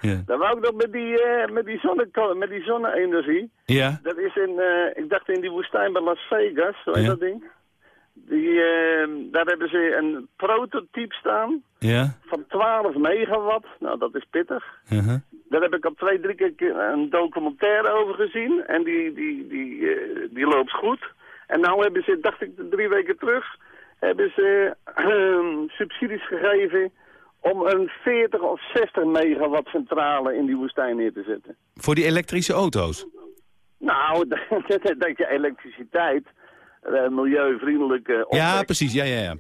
Ja. Dan wou ik nog met die, eh, met die, zonne, met die zonne-energie. Ja? Dat is in, eh, ik dacht in die woestijn bij Las Vegas, zo heet Ja. dat ding. Die, eh, daar hebben ze een prototype staan Ja? van 12 megawatt. Nou, dat is pittig. Uh-huh. Daar heb ik al twee, drie keer een documentaire over gezien. En die, die, die, eh, die loopt goed. En nou hebben ze, dacht ik drie weken terug, hebben ze ehm, subsidies gegeven om een 40 of 60 megawatt centrale in die woestijn neer te zetten. Voor die elektrische auto's? Nou, dat, je elektriciteit eh, milieuvriendelijk eh Ja, precies. Ja, ja, ja.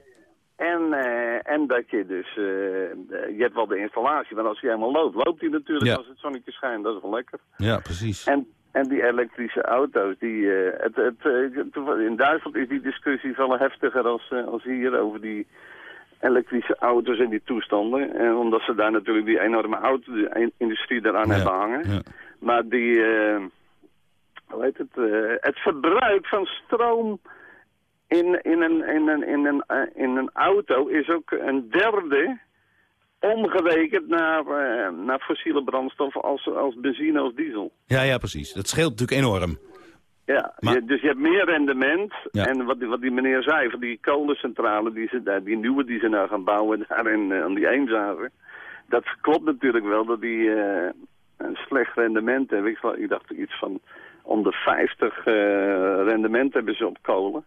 En, eh, en dat je dus, je hebt wel de installatie, maar als je helemaal loopt, loopt die natuurlijk Ja. als het zonnetje schijnt. Dat is wel lekker. Ja, precies. En, en die elektrische auto's, die, eh, het, het, in Duitsland is die discussie veel heftiger als, als hier over die elektrische auto's en die toestanden. En omdat ze daar natuurlijk die enorme auto-industrie eraan Ja, hebben hangen. ja. Maar die, hoe heet het, eh, het verbruik van stroom in, in, een, in, een, in, een, eh, in een auto is ook een derde omgerekend naar, naar fossiele brandstoffen als, als benzine als diesel. Ja, ja, precies. Dat scheelt natuurlijk enorm. Ja, Maar- je- dus je hebt meer rendement. Ja. En wat die, wat die meneer zei, van die kolencentrale, die, ze, daar- die nieuwe die ze nou gaan bouwen daar in, eh, aan die Eemshaven. Dat klopt natuurlijk wel dat die eh, een slecht rendement hebben. Ik, ik dacht iets van om de 50 eh, rendement hebben ze op kolen.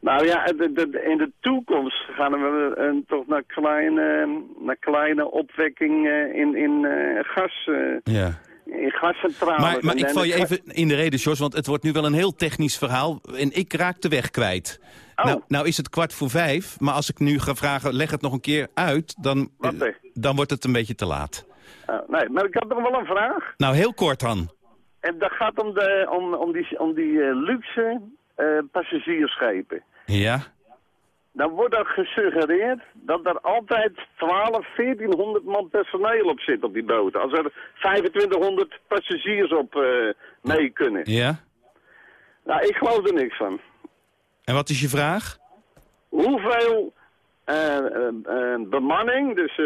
Nou ja, de, de- in de toekomst gaan we toch naar kleine, naar kleine opwekking in, in gas... Ja. In gascentrales. Maar, maar ik val je even in de reden, Jos, want het wordt nu wel een heel technisch verhaal. En ik raak de weg kwijt. Oh. Nou, nou is het kwart voor vijf, maar als ik nu ga vragen, leg het nog een keer uit, dan, eh, dan wordt het een beetje te laat. Ah, nee, maar ik had nog wel een vraag. Nou, heel kort dan. En dat gaat om, de, om, om die, om die eh, luxe eh, passagiersschepen. Ja? Dan wordt er gesuggereerd dat er altijd 12, 1400 man personeel op zit op die boten. Als er 2500 passagiers op eh, mee kunnen. Ja? Nou, ik geloof er niks van. En wat is je vraag? Hoeveel eh, eh, bemanning, dus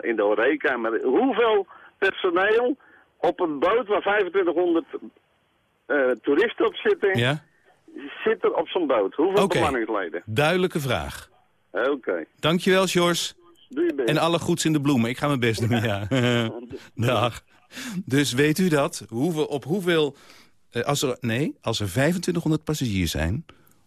in de horeca, maar hoeveel personeel op een boot waar 2500 eh, toeristen op zitten, Ja? Zit er op zo'n boot? Hoeveel Oké. bemanningsleden? Duidelijke vraag. Oké. Dankjewel. Doe je best. En alle goeds in de bloemen. Ik ga mijn best doen, ja. Dag. Dus weet u dat? Hoeveel, op hoeveel... eh, als er, nee, als er 2500 passagiers zijn...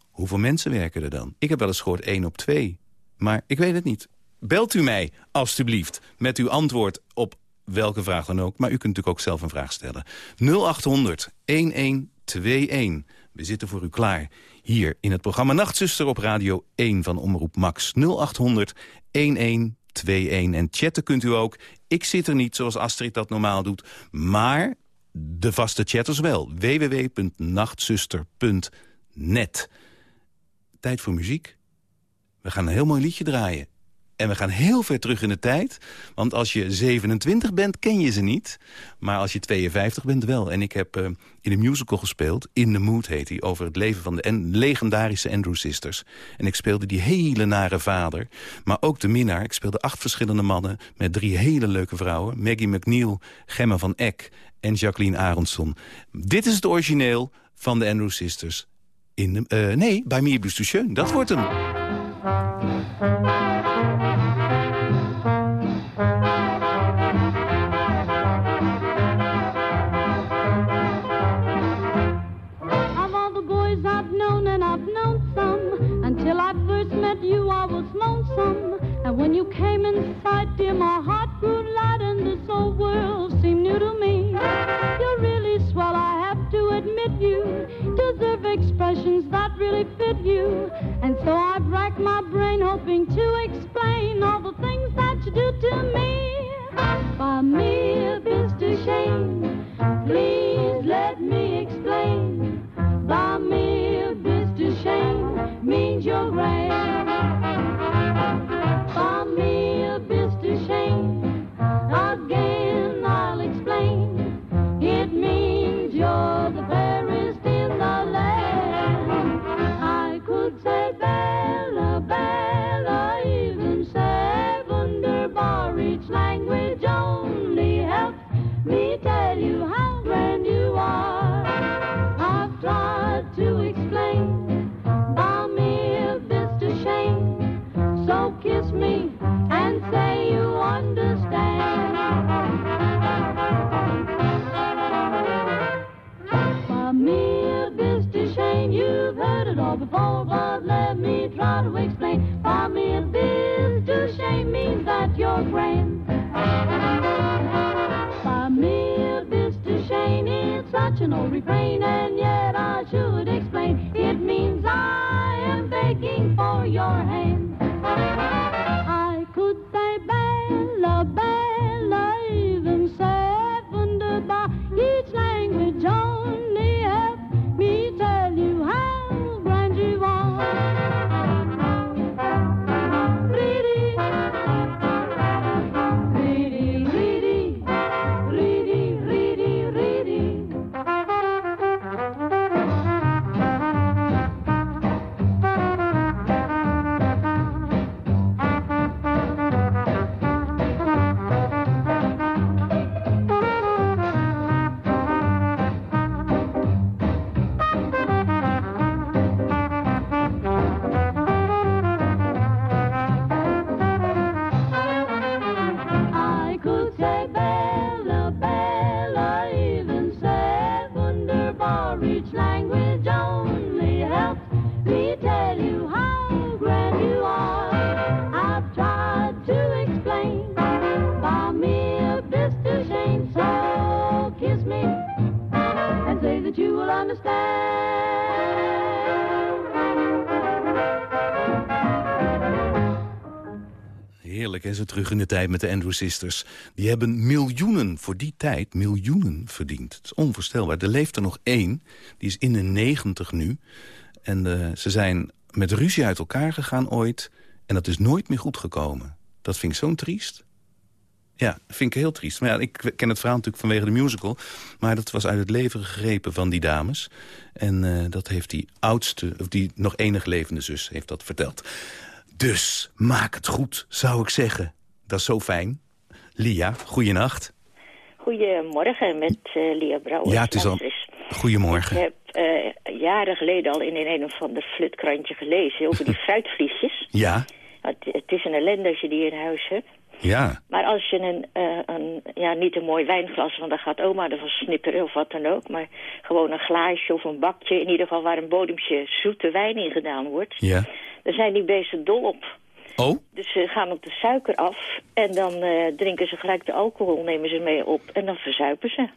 hoeveel mensen werken er dan? Ik heb wel eens gehoord 1 op 2. Maar ik weet het niet. Belt u mij, alstublieft, met uw antwoord op welke vraag dan ook. Maar u kunt natuurlijk ook zelf een vraag stellen. 0800 1121. We zitten voor u klaar. Hier in het programma Nachtzuster op Radio 1 van Omroep Max. 0800 1121. En chatten kunt u ook. Ik zit er niet zoals Astrid dat normaal doet. Maar de vaste chatters wel. www.nachtzuster.net. Tijd voor muziek. We gaan een heel mooi liedje draaien. En we gaan heel ver terug in de tijd. Want als je 27 bent, ken je ze niet. Maar als je 52 bent, wel. En ik heb eh, in een musical gespeeld. In the Mood heet hij. Over het leven van de en legendarische Andrew Sisters. En ik speelde die hele nare vader. Maar ook de minnaar. Ik speelde acht verschillende mannen. Met drie hele leuke vrouwen. Maggie McNeil, Gemma van Eck en Jacqueline Aronson. Dit is het origineel van de Andrew Sisters. In de, eh, nee, bij Mir schön. Dat wordt hem. Came in sight, dear, my heart grew light, and this whole world seemed new to me. You're really swell, I have to admit you deserve expressions that really fit you. And so I've racked my brain, hoping to explain all the things that you do to me. By me, bist du shame. Please let me explain. By me, bist du shame means you're great me a bit Shane. I gave De tijd met de Andrew Sisters. Die hebben miljoenen, voor die tijd, miljoenen verdiend. Het is onvoorstelbaar. Er leeft er nog één, die is in de negentig nu. En eh, ze zijn met ruzie uit elkaar gegaan ooit. En dat is nooit meer goed gekomen. Dat vind ik zo'n triest. Ja, vind ik heel triest. Maar ja, ik ken het verhaal natuurlijk vanwege de musical. Maar dat was uit het leven gegrepen van die dames. En eh, dat heeft die oudste, of die nog enige levende zus, heeft dat verteld. Dus maak het goed, zou ik zeggen. Dat is zo fijn. Lia, goeienacht. Goedemorgen met eh, Lia Brouwer. Ja, het is al... Goedemorgen. Ik heb eh, jaren geleden al in een of ander flutkrantje gelezen over die fruitvliesjes. Ja, Het, het is een ellende als je die in huis hebt. Ja. Maar als je een, eh, een, ja, niet een mooi wijnglas, want dan gaat oma ervan snipperen of wat dan ook. Maar gewoon een glaasje of een bakje, in ieder geval waar een bodempje zoete wijn in gedaan wordt. Ja. Daar zijn die beesten dol op. Oh? Dus ze gaan op de suiker af en dan eh, drinken ze gelijk de alcohol, nemen ze mee op en dan verzuipen ze.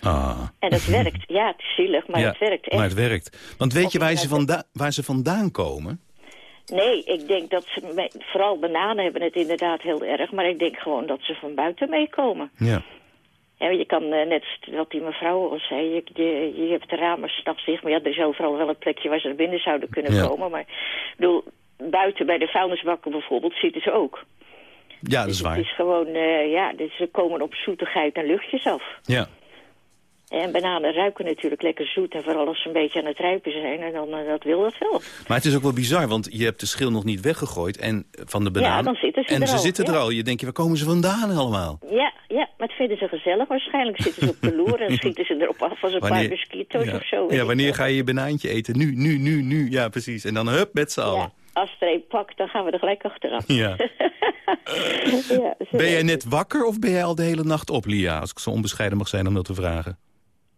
Ah. En dat werkt. Ja, het is zielig, maar ja, het werkt echt. Maar het werkt. Want weet Of je waar ze, inderdaad- vanda waar ze vandaan komen? Nee, ik denk dat ze, vooral bananen hebben het inderdaad heel erg, maar ik denk gewoon dat ze van buiten meekomen. Ja. Ja, je kan eh, net wat die mevrouw al zei, je, je, je hebt de ramen s'nachts dicht, maar ja, er is overal wel een plekje waar ze naar binnen zouden kunnen Ja. komen. Maar ik bedoel, buiten bij de vuilnisbakken bijvoorbeeld zitten ze ook. Ja, dat is Dus het waar. is gewoon, eh, ja, dus ze komen op zoetigheid en luchtjes af. Ja. En bananen ruiken natuurlijk lekker zoet en vooral als ze een beetje aan het rijpen zijn, en dan eh, dat wil dat wel. Maar het is ook wel bizar, want je hebt de schil nog niet weggegooid en, van de banaan. Ja, dan zitten ze en er ze al, zitten er al. Je denkt, waar komen ze vandaan allemaal? Ja, ja, maar het vinden ze gezellig. Waarschijnlijk zitten ze op de loer en schieten ze erop af als een paar mosquito's ja. of zo. ja, wanneer ga je je banaantje eten? Nu, nu, nu, nu. Ja, precies. En dan hup, met z'n allen. Als er een pakt, dan gaan we er gelijk achteraan. Ja. Ben jij net wakker of ben jij al de hele nacht op, Lia? Als ik zo onbescheiden mag zijn om dat te vragen.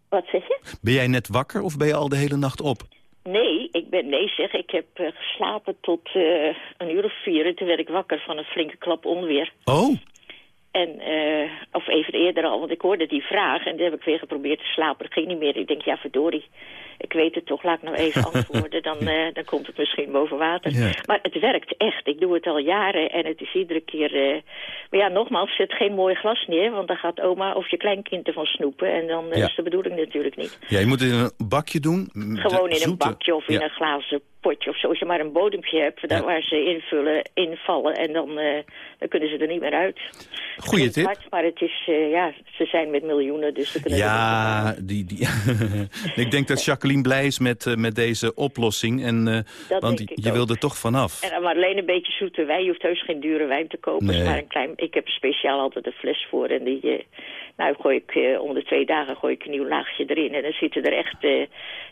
Wat zeg je? Ben jij net wakker of ben je al de hele nacht op? Nee, ik ben, nee zeg, ik heb eh, geslapen tot eh, een uur of vier. En toen werd ik wakker van een flinke klap onweer. Oh, En, eh, of even eerder al, want ik hoorde die vraag en toen heb ik weer geprobeerd te slapen. Dat ging niet meer. Ik denk, ja verdorie, ik weet het toch, laat ik nou even antwoorden. Dan, eh, dan komt het misschien boven water. Ja. Maar het werkt echt. Ik doe het al jaren en het is iedere keer... eh, maar ja, nogmaals, zet geen mooi glas neer, want dan gaat oma of je kleinkind ervan snoepen. En dan eh, Ja. is de bedoeling natuurlijk niet. ja, je moet het in een bakje doen. Gewoon in een bakje of in Ja. een glazen potje of zo. Als je maar een bodempje hebt daar Ja. waar ze invullen, invallen en dan, eh, dan kunnen ze er niet meer uit. Goeie tip. hard, maar het is, eh, ja, ze zijn met miljoenen, dus ze kunnen Ja, die, die ik denk dat Jacqueline blij is met, eh, met deze oplossing. En, want je ook. wil er toch vanaf. En maar alleen een beetje zoete wijn. Je hoeft heus geen dure wijn te kopen. Nee. Maar een klein, ik heb speciaal altijd een fles voor. En die nou, gooi ik eh, om de twee dagen gooi ik een nieuw laagje erin. En dan zitten er echt... eh,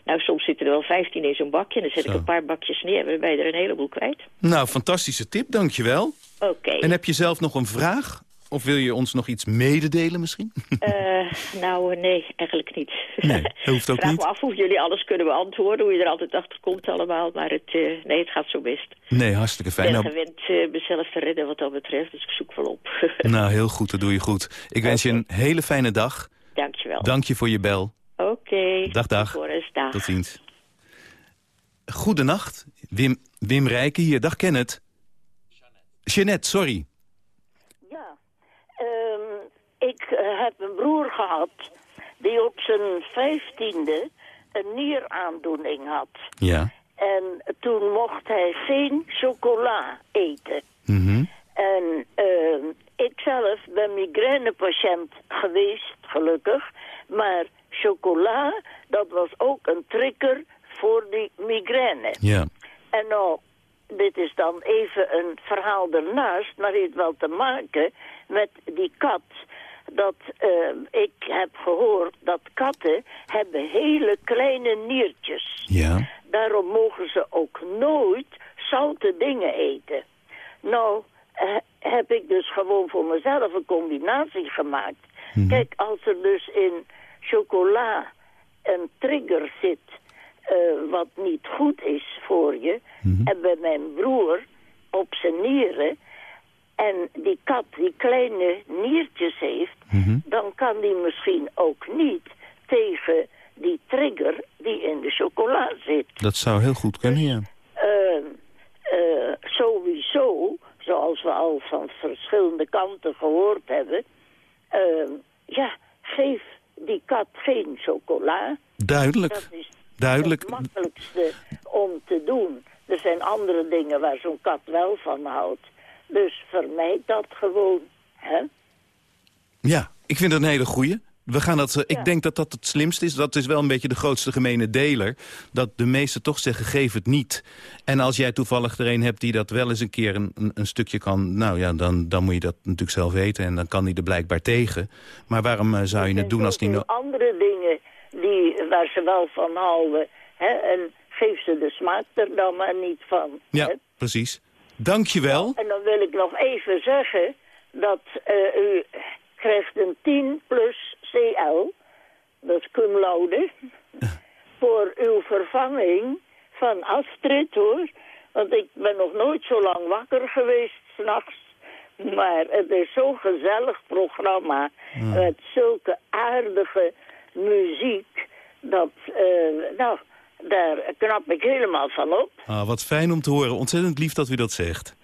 nou, soms zitten er wel 15 in zo'n bakje. En dan zet Zo. ik een paar bakjes neer. Dan ben je er een heleboel kwijt. Nou, fantastische tip, dankjewel. Oké. En heb je zelf nog een vraag? Of wil je ons nog iets mededelen misschien? Eh, nou, eh, nee, eigenlijk niet. Nee, dat hoeft ook Vraag niet. me af of jullie alles kunnen beantwoorden. Hoe je er altijd achter komt allemaal. Maar het, eh, nee, het gaat zo best. Nee, hartstikke Ik fijn. ben Nou, gewend mezelf te redden wat dat betreft. Dus ik zoek wel op. nou, heel goed, dat doe je goed. Ik wens je een hele fijne dag. Dankjewel. Dank je voor je bel. Oké. Dag, dag. Horen. Dag. Tot ziens. Goedenacht. Wim, Wim Rijken hier. Dag Kenneth. Jeannette, sorry. Ja, ehm, ik eh, heb een broer gehad die op zijn vijftiende een nieraandoening had. Ja. En toen mocht hij geen chocola eten. Mhm. En ehm, ik zelf ben migrainepatiënt geweest, gelukkig. Maar chocola, dat was ook een trigger voor die migraine. Ja. En nou, dit is dan even een verhaal ernaast, maar heeft wel te maken met die kat. Dat eh, ik heb gehoord dat katten hebben hele kleine niertjes. Ja. Daarom mogen ze ook nooit zoute dingen eten. Nou, eh, heb ik dus gewoon voor mezelf een combinatie gemaakt. Kijk, als er dus in chocola een trigger zit eh, wat niet goed is voor je... en bij mijn broer op zijn nieren... en die kat die kleine niertjes heeft... dan kan die misschien ook niet tegen die trigger die in de chocola zit. Dat zou heel goed kunnen, ja. Ehm, eh, sowieso, zoals we al van verschillende kanten gehoord hebben... ehm, ja, geef die kat geen chocola. Duidelijk. Dat is Duidelijk. het makkelijkste om te doen. Er zijn andere dingen waar zo'n kat wel van houdt. Dus vermijd dat gewoon, hè? Ja, ik vind het een hele goeie. We gaan dat, eh, Ik denk dat dat het slimste is. Dat is wel een beetje de grootste gemene deler. Dat de meesten toch zeggen, geef het niet. En als jij toevallig er een hebt die dat wel eens een keer een, een, stukje kan... nou ja, dan, dan moet je dat natuurlijk zelf weten. En dan kan hij er blijkbaar tegen. Maar waarom eh, zou je het doen als die... zoveel no- andere dingen die, waar ze wel van houden. Hè? En geef ze de smaak er dan maar niet van. Ja, hè? precies. Dankjewel. En dan wil ik nog even zeggen dat eh, u krijgt een 10 plus CL, dat is cum laude, voor uw vervanging van Astrid hoor. Want ik ben nog nooit zo lang wakker geweest s'nachts. Maar het is zo'n gezellig programma. Met zulke aardige muziek. Dat, eh, nou, daar knap ik helemaal van op. Ah, wat fijn om te horen. Ontzettend lief dat u dat zegt.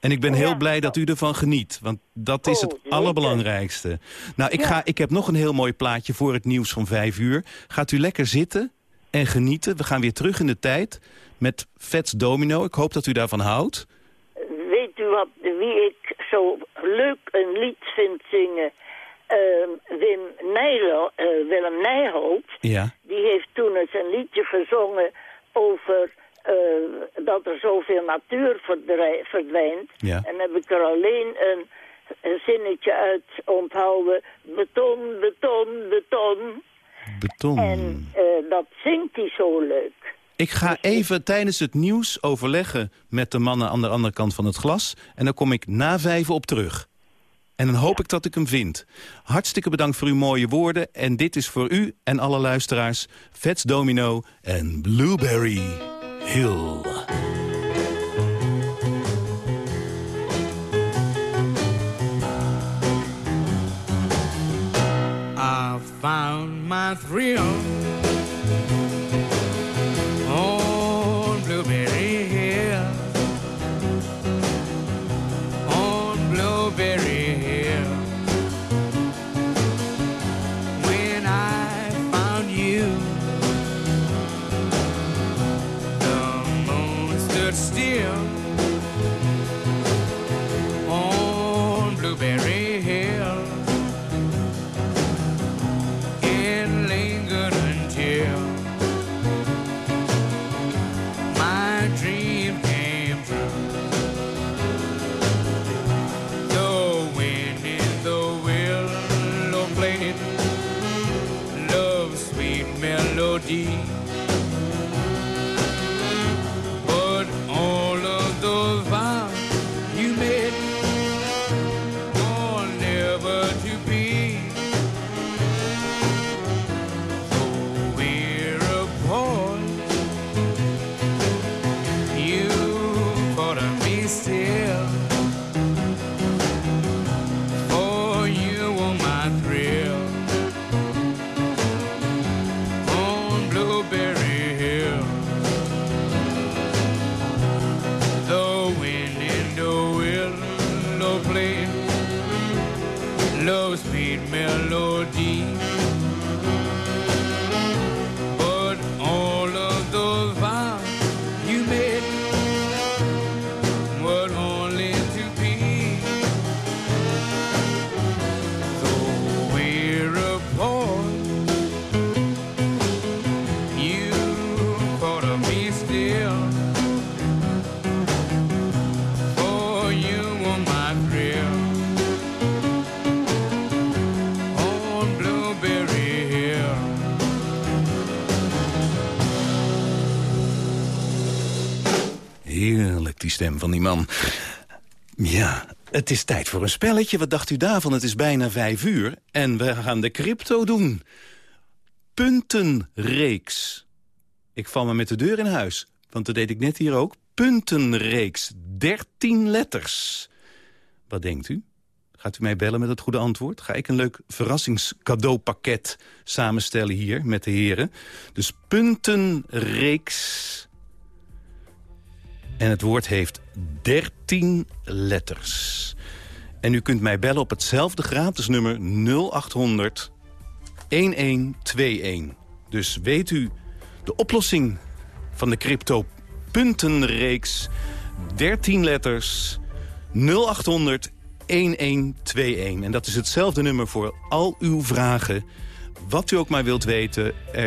En ik ben heel blij dat u ervan geniet. Want dat is Oh, het zeker. allerbelangrijkste. Nou, ik, Ja. ga, ik heb nog een heel mooi plaatje voor het nieuws van vijf uur. Gaat u lekker zitten en genieten. We gaan weer terug in de tijd met Vets Domino. Ik hoop dat u daarvan houdt. Weet u wat, wie ik zo leuk een lied vind zingen? Ehm, Wim Nijlo, eh, Willem Nijholt. Ja. Die heeft toen eens een liedje gezongen over eh, dat er zoveel natuur verdwijnt. Ja. En heb ik er alleen een, een zinnetje uit onthouden. Beton, beton, beton. Beton. En eh, dat zingt hij zo leuk. Ik ga even tijdens het nieuws overleggen met de mannen aan de andere kant van het glas. En dan kom ik na vijven op terug. En dan hoop ik dat ik hem vind. Hartstikke bedankt voor uw mooie woorden. En dit is voor u en alle luisteraars Vets Domino en Blueberry Hill. I found my Heerlijk, die stem van die man. Ja, het is tijd voor een spelletje. Wat dacht u daarvan? Het is bijna vijf uur en we gaan de crypto doen. Puntenreeks. Ik val me met de deur in huis, want dat deed ik net hier ook. Puntenreeks, 13 letters. Wat denkt u? Gaat u mij bellen met het goede antwoord? Ga ik een leuk verrassingscadeaupakket samenstellen hier met de heren. Dus puntenreeks. En het woord heeft 13 letters. En u kunt mij bellen op hetzelfde gratis nummer 0800 1121. Dus weet u de oplossing van de crypto puntenreeks 13 letters 0800 1121. En dat is hetzelfde nummer voor al uw vragen. Wat u ook maar wilt weten. Eh,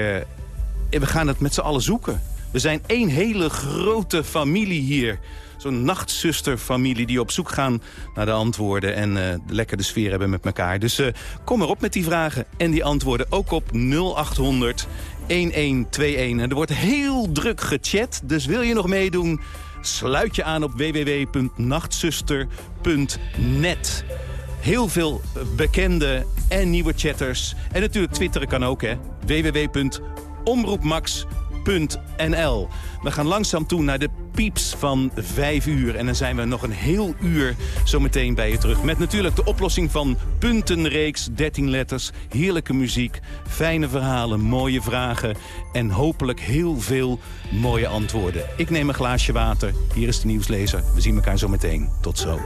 we gaan het met z'n allen zoeken. We zijn één hele grote familie hier. Zo'n nachtzusterfamilie die op zoek gaan naar de antwoorden... en eh, lekker de sfeer hebben met elkaar. Dus eh, kom maar op met die vragen en die antwoorden. Ook op 0800 1121. En er wordt heel druk gechat, dus wil je nog meedoen... Sluit je aan op www.nachtzuster.net. Heel veel bekende en nieuwe chatters. En natuurlijk twitteren kan ook, hè. www.omroepmax.nl We gaan langzaam toe naar de pieps van 5 uur. En dan zijn we nog een heel uur zometeen bij je terug. Met natuurlijk de oplossing van puntenreeks, 13 letters, heerlijke muziek, fijne verhalen, mooie vragen en hopelijk heel veel mooie antwoorden. Ik neem een glaasje water. Hier is de nieuwslezer. We zien elkaar zo meteen. Tot zo.